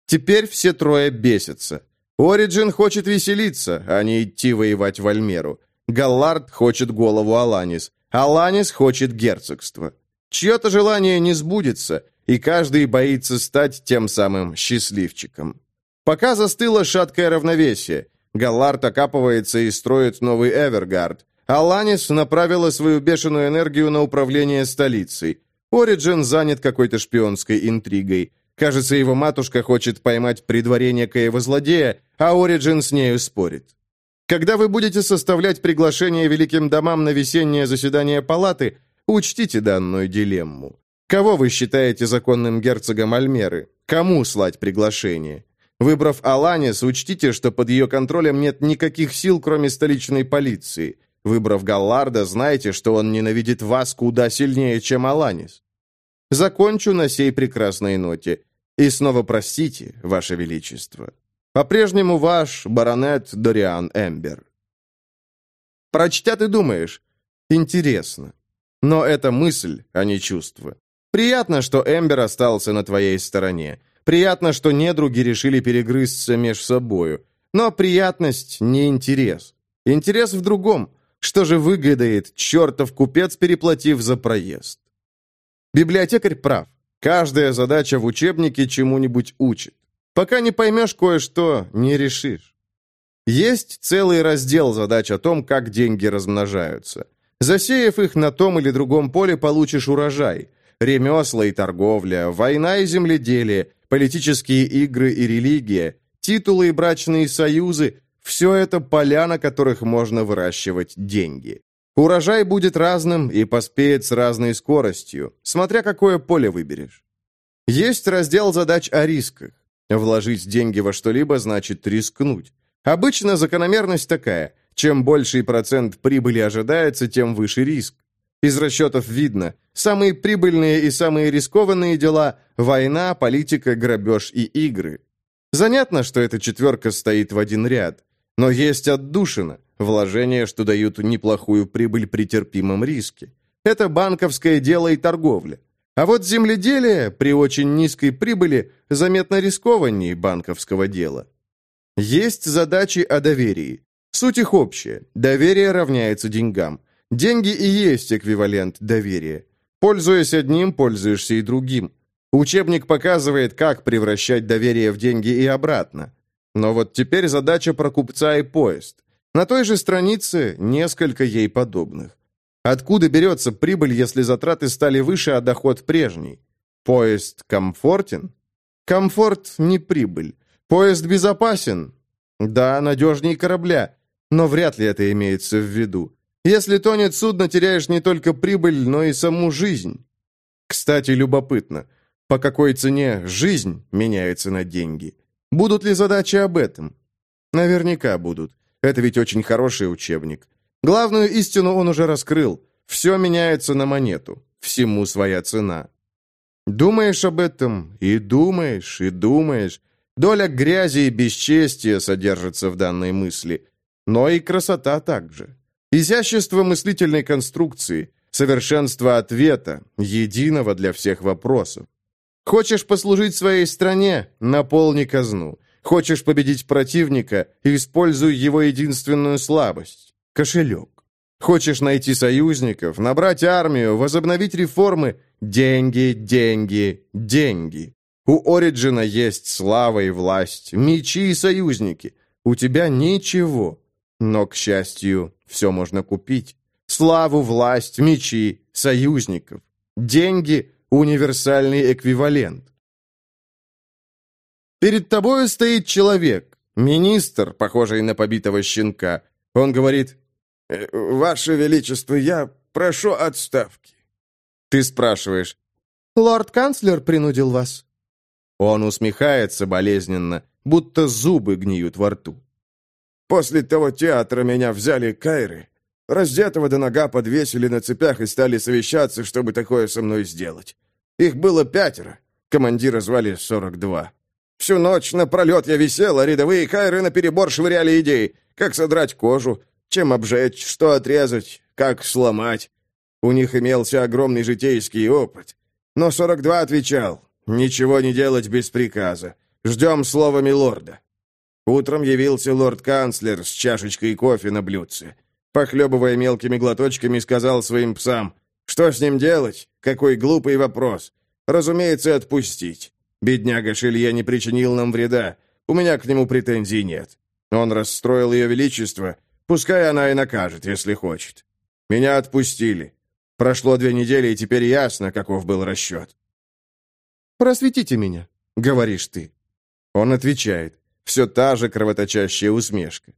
Теперь все трое бесятся. Ориджин хочет веселиться, а не идти воевать в Альмеру. Галлард хочет голову Аланис. Аланис хочет герцогство. Чье-то желание не сбудется, и каждый боится стать тем самым счастливчиком. Пока застыло шаткое равновесие. Галлард окапывается и строит новый Эвергард. Аланис направила свою бешеную энергию на управление столицей. Ориджин занят какой-то шпионской интригой. Кажется, его матушка хочет поймать при дворе некоего злодея, а Ориджин с нею спорит. Когда вы будете составлять приглашение великим домам на весеннее заседание палаты, учтите данную дилемму. Кого вы считаете законным герцогом Альмеры? Кому слать приглашение? Выбрав Аланис, учтите, что под ее контролем нет никаких сил, кроме столичной полиции. Выбрав Галларда, знайте, что он ненавидит вас куда сильнее, чем Аланис. Закончу на сей прекрасной ноте. И снова простите, Ваше Величество. По-прежнему ваш баронет Дориан Эмбер. Прочтя ты думаешь, интересно. Но это мысль, а не чувство. Приятно, что Эмбер остался на твоей стороне. Приятно, что недруги решили перегрызться меж собою. Но приятность не интерес. Интерес в другом. Что же выгодает чертов купец, переплатив за проезд? Библиотекарь прав. Каждая задача в учебнике чему-нибудь учит. Пока не поймешь кое-что, не решишь. Есть целый раздел задач о том, как деньги размножаются. Засеяв их на том или другом поле, получишь урожай. Ремесла и торговля, война и земледелие, политические игры и религия, титулы и брачные союзы – все это поля, на которых можно выращивать деньги. Урожай будет разным и поспеет с разной скоростью, смотря какое поле выберешь. Есть раздел задач о рисках. Вложить деньги во что-либо значит рискнуть. Обычно закономерность такая. Чем больший процент прибыли ожидается, тем выше риск. Из расчетов видно, самые прибыльные и самые рискованные дела – война, политика, грабеж и игры. Занятно, что эта четверка стоит в один ряд. Но есть отдушина, вложения, что дают неплохую прибыль при терпимом риске. Это банковское дело и торговля. А вот земледелие при очень низкой прибыли заметно рискованнее банковского дела. Есть задачи о доверии. Суть их общая. Доверие равняется деньгам. Деньги и есть эквивалент доверия. Пользуясь одним, пользуешься и другим. Учебник показывает, как превращать доверие в деньги и обратно. Но вот теперь задача про купца и поезд. На той же странице несколько ей подобных. Откуда берется прибыль, если затраты стали выше, а доход прежний? Поезд комфортен? Комфорт не прибыль. Поезд безопасен? Да, надежнее корабля, но вряд ли это имеется в виду. Если тонет судно, теряешь не только прибыль, но и саму жизнь. Кстати, любопытно, по какой цене жизнь меняется на деньги? Будут ли задачи об этом? Наверняка будут. Это ведь очень хороший учебник. Главную истину он уже раскрыл. Все меняется на монету. Всему своя цена. Думаешь об этом, и думаешь, и думаешь. Доля грязи и бесчестия содержится в данной мысли. Но и красота также. Изящество мыслительной конструкции, совершенство ответа, единого для всех вопросов. Хочешь послужить своей стране – наполни казну. Хочешь победить противника – используй его единственную слабость – кошелек. Хочешь найти союзников, набрать армию, возобновить реформы – деньги, деньги, деньги. У Ориджина есть слава и власть, мечи и союзники. У тебя ничего. Но, к счастью, все можно купить. Славу, власть, мечи, союзников. Деньги – универсальный эквивалент. Перед тобой стоит человек, министр, похожий на побитого щенка. Он говорит, «Э, «Ваше Величество, я прошу отставки». Ты спрашиваешь, «Лорд-канцлер принудил вас?» Он усмехается болезненно, будто зубы гниют во рту. «После того театра меня взяли кайры, Раздетого до нога подвесили на цепях и стали совещаться, чтобы такое со мной сделать. Их было пятеро. Командира звали 42. Всю ночь напролет я висел, а рядовые кайры наперебор швыряли идеи. Как содрать кожу, чем обжечь, что отрезать, как сломать. У них имелся огромный житейский опыт. Но 42 отвечал, ничего не делать без приказа. Ждем слова милорда. Утром явился лорд-канцлер с чашечкой кофе на блюдце похлебывая мелкими глоточками, сказал своим псам, «Что с ним делать? Какой глупый вопрос. Разумеется, отпустить. Бедняга Шилье не причинил нам вреда. У меня к нему претензий нет. Он расстроил ее величество. Пускай она и накажет, если хочет. Меня отпустили. Прошло две недели, и теперь ясно, каков был расчет. «Просветите меня», — говоришь ты. Он отвечает. Все та же кровоточащая усмешка.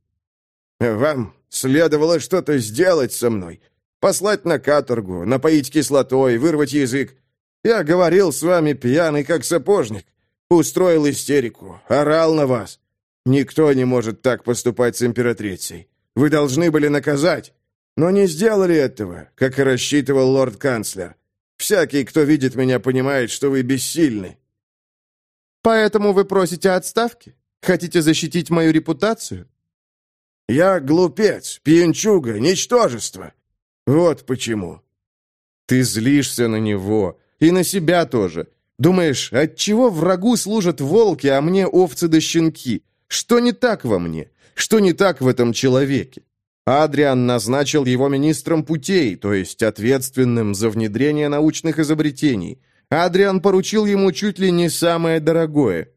«Вам следовало что-то сделать со мной. Послать на каторгу, напоить кислотой, вырвать язык. Я говорил с вами пьяный, как сапожник. Устроил истерику, орал на вас. Никто не может так поступать с императрицей. Вы должны были наказать. Но не сделали этого, как и рассчитывал лорд-канцлер. Всякий, кто видит меня, понимает, что вы бессильны». «Поэтому вы просите отставки? Хотите защитить мою репутацию?» Я глупец, пьянчуга, ничтожество. Вот почему. Ты злишься на него. И на себя тоже. Думаешь, отчего врагу служат волки, а мне овцы да щенки? Что не так во мне? Что не так в этом человеке? Адриан назначил его министром путей, то есть ответственным за внедрение научных изобретений. Адриан поручил ему чуть ли не самое дорогое.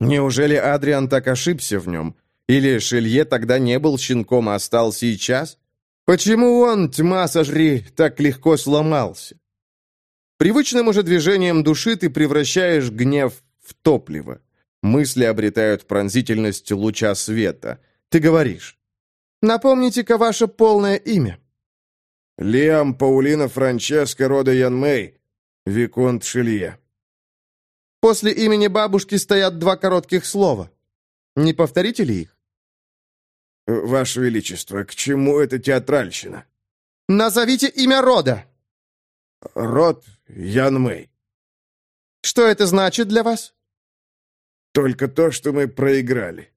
Неужели Адриан так ошибся в нем? Или Шелье тогда не был щенком, а стал сейчас? Почему он, тьма сожри, так легко сломался? Привычным уже движением души ты превращаешь гнев в топливо. Мысли обретают пронзительность луча света. Ты говоришь. «Напомните-ка ваше полное имя». «Лиам Паулина Франческо рода Янмей, Виконт Шелье». После имени бабушки стоят два коротких слова. Не повторите ли их? «Ваше Величество, к чему эта театральщина?» «Назовите имя рода!» «Род Ян Мэй». «Что это значит для вас?» Только то, что мы проиграли».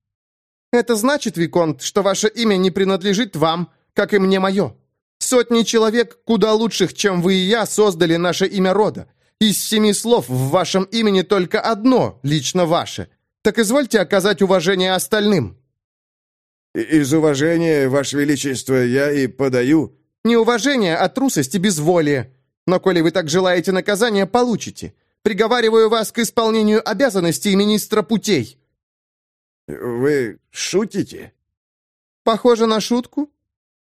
«Это значит, Виконт, что ваше имя не принадлежит вам, как и мне мое. Сотни человек, куда лучших, чем вы и я, создали наше имя рода. Из семи слов в вашем имени только одно, лично ваше. Так извольте оказать уважение остальным». «Из уважения, Ваше Величество, я и подаю...» «Не уважение, а трусость и безволие. Но коли вы так желаете наказания, получите. Приговариваю вас к исполнению обязанностей министра путей». «Вы шутите?» «Похоже на шутку.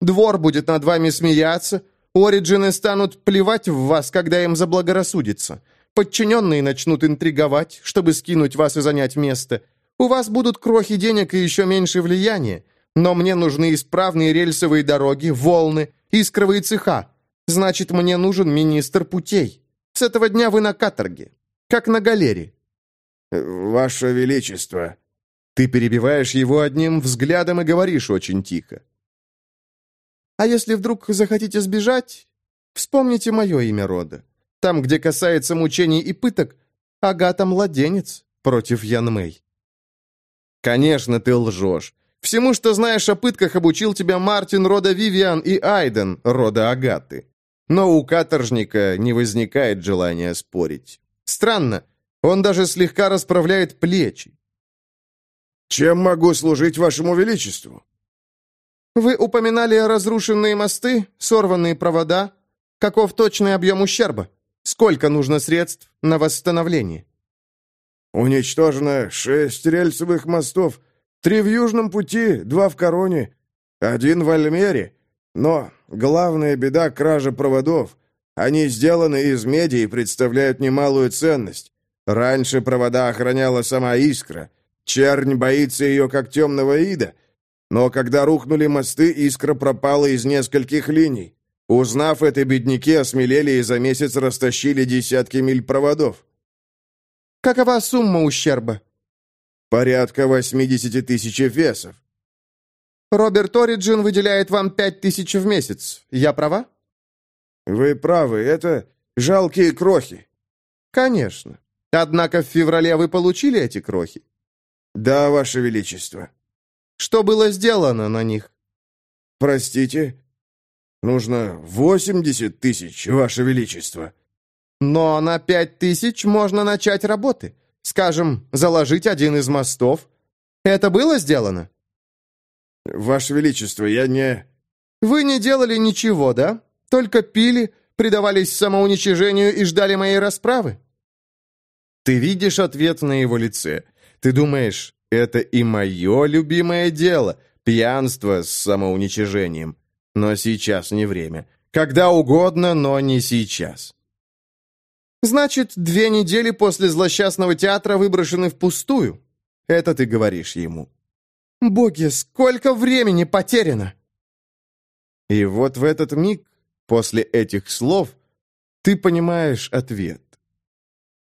Двор будет над вами смеяться, Ориджины станут плевать в вас, когда им заблагорассудится. Подчиненные начнут интриговать, чтобы скинуть вас и занять место. У вас будут крохи денег и еще меньше влияния. Но мне нужны исправные рельсовые дороги, волны, искровые цеха. Значит, мне нужен министр путей. С этого дня вы на каторге, как на галере». «Ваше Величество!» Ты перебиваешь его одним взглядом и говоришь очень тихо. А если вдруг захотите сбежать, вспомните мое имя рода. Там, где касается мучений и пыток, Агата младенец против Янмэй. Конечно, ты лжешь. Всему, что знаешь о пытках, обучил тебя Мартин рода Вивиан и Айден рода Агаты. Но у каторжника не возникает желания спорить. Странно, он даже слегка расправляет плечи. «Чем могу служить вашему величеству?» Вы упоминали разрушенные мосты, сорванные провода. Каков точный объем ущерба? Сколько нужно средств на восстановление? Уничтожено шесть рельсовых мостов. Три в Южном пути, два в Короне, один в Альмере. Но главная беда — кража проводов. Они сделаны из меди и представляют немалую ценность. Раньше провода охраняла сама Искра. Чернь боится ее как темного ида — но когда рухнули мосты, искра пропала из нескольких линий. Узнав это, бедняки осмелели и за месяц растащили десятки миль проводов. Какова сумма ущерба? Порядка 80 тысяч весов. Роберт Ориджин выделяет вам пять тысяч в месяц. Я права? Вы правы, это жалкие крохи. Конечно. Однако в феврале вы получили эти крохи? Да, ваше величество. Что было сделано на них?» «Простите, нужно восемьдесят тысяч, Ваше Величество». «Но на пять тысяч можно начать работы. Скажем, заложить один из мостов. Это было сделано?» «Ваше Величество, я не...» «Вы не делали ничего, да? Только пили, предавались самоуничижению и ждали моей расправы?» Ты видишь ответ на его лице. Ты думаешь, это и мое любимое дело – пьянство с самоуничижением. Но сейчас не время. Когда угодно, но не сейчас. Значит, две недели после злосчастного театра выброшены впустую. Это ты говоришь ему. Боги, сколько времени потеряно! И вот в этот миг, после этих слов, ты понимаешь ответ.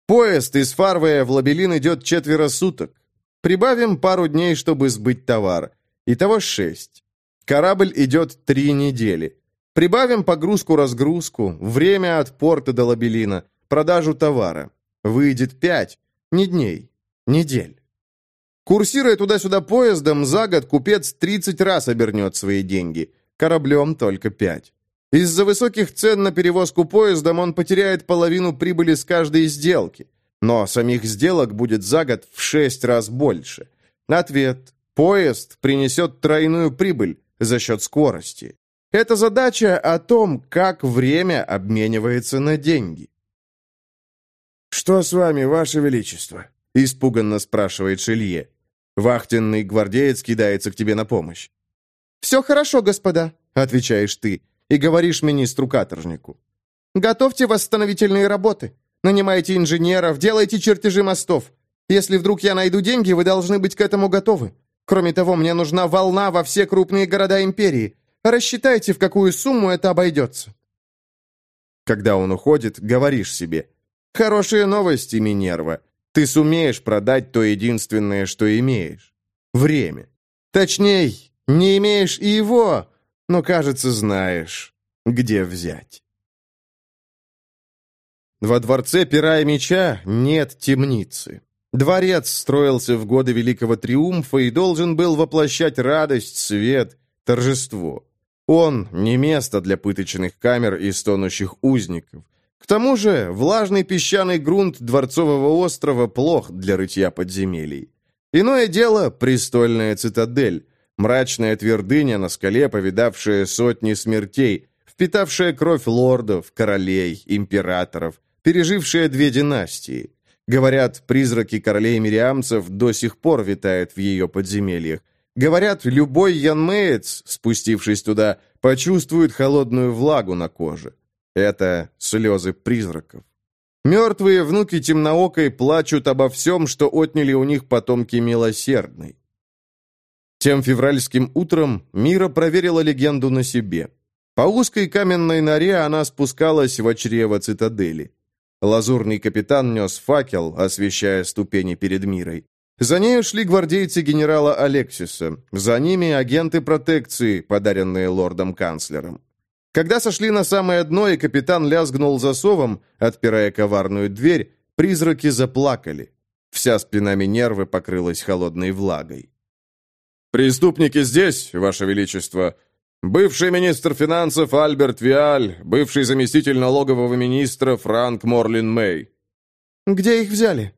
Поезд из Фарвея в Лабелин идет четверо суток. Прибавим пару дней, чтобы сбыть товар. Итого шесть. Корабль идет три недели. Прибавим погрузку-разгрузку, время от порта до Лабелина, продажу товара. Выйдет пять. Не дней. Недель. Курсируя туда-сюда поездом, за год купец 30 раз обернет свои деньги. Кораблем только пять. Из-за высоких цен на перевозку поездом он потеряет половину прибыли с каждой сделки. Но самих сделок будет за год в шесть раз больше. Ответ. Поезд принесет тройную прибыль за счет скорости. Это задача о том, как время обменивается на деньги. «Что с вами, Ваше Величество?» – испуганно спрашивает Шелье. Вахтенный гвардеец кидается к тебе на помощь. «Все хорошо, господа», – отвечаешь ты, и говоришь министру-каторжнику. «Готовьте восстановительные работы. Нанимайте инженеров, делайте чертежи мостов. Если вдруг я найду деньги, вы должны быть к этому готовы. Кроме того, мне нужна волна во все крупные города империи. Рассчитайте, в какую сумму это обойдется». Когда он уходит, говоришь себе. «Хорошие новости, Минерва. Ты сумеешь продать то единственное, что имеешь. Время. Точней, не имеешь и его, но, кажется, знаешь, где взять». Во дворце пера и меча нет темницы. Дворец строился в годы Великого Триумфа и должен был воплощать радость, свет, торжество. Он не место для пыточных камер и стонущих узников. К тому же влажный песчаный грунт Дворцового острова плох для рытья подземелий. Иное дело – престольная цитадель, мрачная твердыня на скале, повидавшая сотни смертей, впитавшая кровь лордов, королей, императоров, пережившая две династии. Говорят, призраки королей мириамцев до сих пор витают в ее подземельях. Говорят, любой янмеец, спустившись туда, почувствует холодную влагу на коже. Это слезы призраков. Мертвые внуки темноокой плачут обо всем, что отняли у них потомки милосердной. Тем февральским утром Мира проверила легенду на себе. По узкой каменной норе она спускалась в чрево цитадели. Лазурный капитан нес факел, освещая ступени перед Мирой. За нею шли гвардейцы генерала Алексиса, за ними агенты протекции, подаренные лордом-канцлером. Когда сошли на самое дно, и капитан лязгнул засовом, отпирая коварную дверь, призраки заплакали. Вся спина Минервы покрылась холодной влагой. «Преступники здесь, Ваше Величество. Бывший министр финансов Альберт Виаль, бывший заместитель налогового министра Франк Морлин Мэй». «Где их взяли?»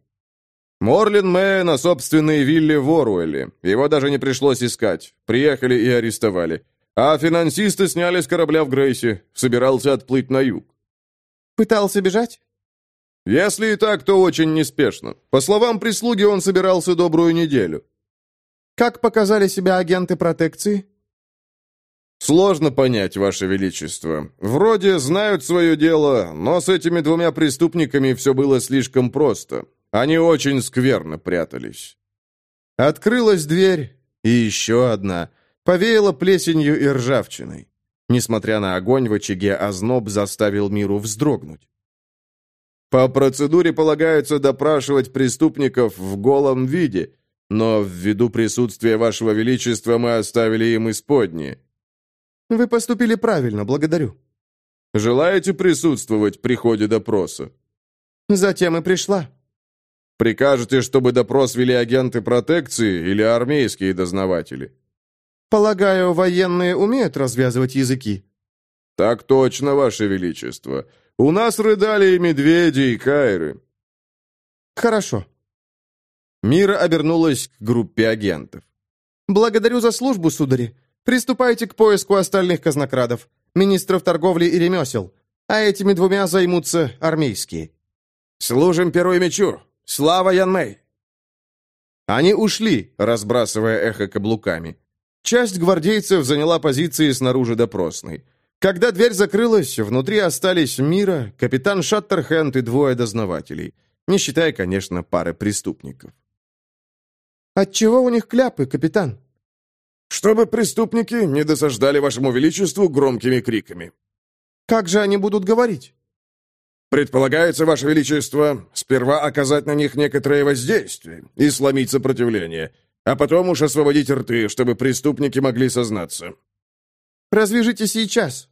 Морлин Мэй на собственной вилле в Оруэлле. Его даже не пришлось искать. Приехали и арестовали. А финансисты сняли с корабля в Грейсе. Собирался отплыть на юг. Пытался бежать? Если и так, то очень неспешно. По словам прислуги, он собирался добрую неделю. Как показали себя агенты протекции? Сложно понять, Ваше Величество. Вроде знают свое дело, но с этими двумя преступниками все было слишком просто. Они очень скверно прятались. Открылась дверь, и еще одна. Повеяло плесенью и ржавчиной. Несмотря на огонь в очаге, озноб заставил миру вздрогнуть. По процедуре полагается допрашивать преступников в голом виде, но ввиду присутствия Вашего Величества мы оставили им исподние. Вы поступили правильно, благодарю. Желаете присутствовать при ходе допроса? Затем и пришла. Прикажете, чтобы допрос вели агенты протекции или армейские дознаватели? Полагаю, военные умеют развязывать языки. Так точно, Ваше Величество. У нас рыдали и медведи, и кайры. Хорошо. Мира обернулась к группе агентов. Благодарю за службу, судари. Приступайте к поиску остальных казнокрадов, министров торговли и ремесел, а этими двумя займутся армейские. Служим Перу и Мечу, Слава Янмэй!» Они ушли, разбрасывая эхо каблуками. Часть гвардейцев заняла позиции снаружи допросной. Когда дверь закрылась, внутри остались Мира, капитан Шаттерхенд и двое дознавателей, не считая, конечно, пары преступников. «Отчего у них кляпы, капитан?» «Чтобы преступники не досаждали вашему величеству громкими криками». «Как же они будут говорить?» Предполагается, Ваше Величество, сперва оказать на них некоторое воздействие и сломить сопротивление, а потом уж освободить рты, чтобы преступники могли сознаться. Развяжите сейчас.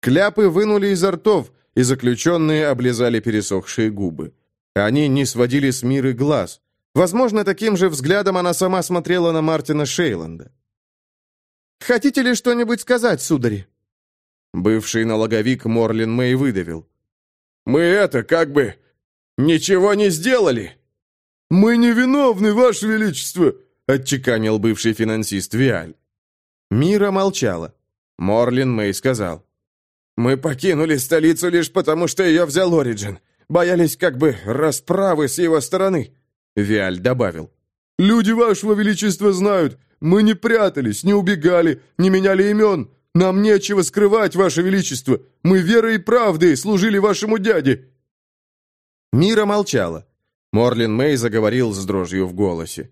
Кляпы вынули изо ртов, и заключенные облизали пересохшие губы. Они не сводили с миры глаз. Возможно, таким же взглядом она сама смотрела на Мартина Шейланда. «Хотите ли что-нибудь сказать, судари?» Бывший налоговик Морлин Мэй выдавил. Мы это, как бы, ничего не сделали». «Мы невиновны, Ваше Величество», — отчеканил бывший финансист Виаль. Мира молчала. Морлин Мэй сказал. «Мы покинули столицу лишь потому, что ее взял Ориджин. Боялись как бы расправы с его стороны». Виаль добавил. «Люди Вашего Величества знают. Мы не прятались, не убегали, не меняли имен. Нам нечего скрывать, Ваше Величество. Мы верой и правдой служили вашему дяде». Мира молчала. Морлин Мэй заговорил с дрожью в голосе.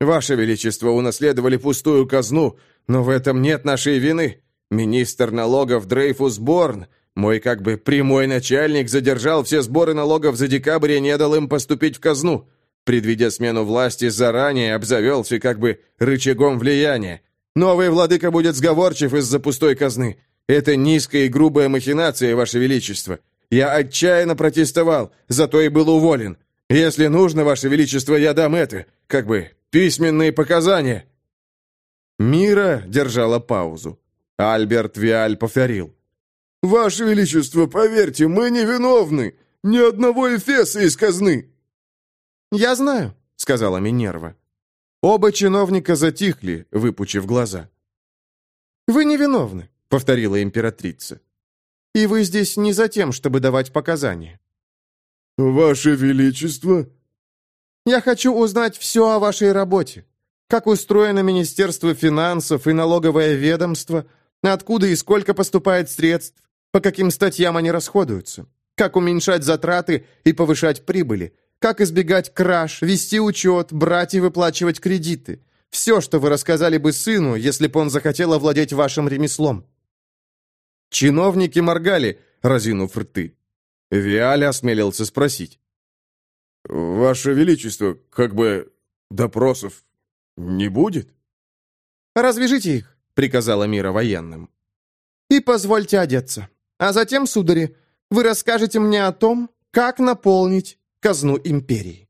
«Ваше Величество, унаследовали пустую казну, но в этом нет нашей вины. Министр налогов Дрейфус Борн, мой как бы прямой начальник, задержал все сборы налогов за декабрь и не дал им поступить в казну. Предвидя смену власти, заранее обзавелся как бы рычагом влияния. Новый владыка будет сговорчив из-за пустой казны. Это низкая и грубая махинация, Ваше Величество. Я отчаянно протестовал, зато и был уволен. Если нужно, Ваше Величество, я дам это, как бы, письменные показания». Мира держала паузу. Альберт Виаль повторил. «Ваше Величество, поверьте, мы невиновны. Ни одного эфеса из казны». «Я знаю», — сказала Минерва. Оба чиновника затихли, выпучив глаза. «Вы невиновны», — повторила императрица. «И вы здесь не за тем, чтобы давать показания». «Ваше Величество?» «Я хочу узнать все о вашей работе. Как устроено Министерство финансов и налоговое ведомство, откуда и сколько поступает средств, по каким статьям они расходуются, как уменьшать затраты и повышать прибыли, как избегать краж, вести учет, брать и выплачивать кредиты. Все, что вы рассказали бы сыну, если бы он захотел овладеть вашим ремеслом». Чиновники моргали, разинув рты. Виаль осмелился спросить. «Ваше Величество, как бы допросов не будет?» «Развяжите их», — приказала Мира военным. «И позвольте одеться. А затем, судари, вы расскажете мне о том, как наполнить казну империи.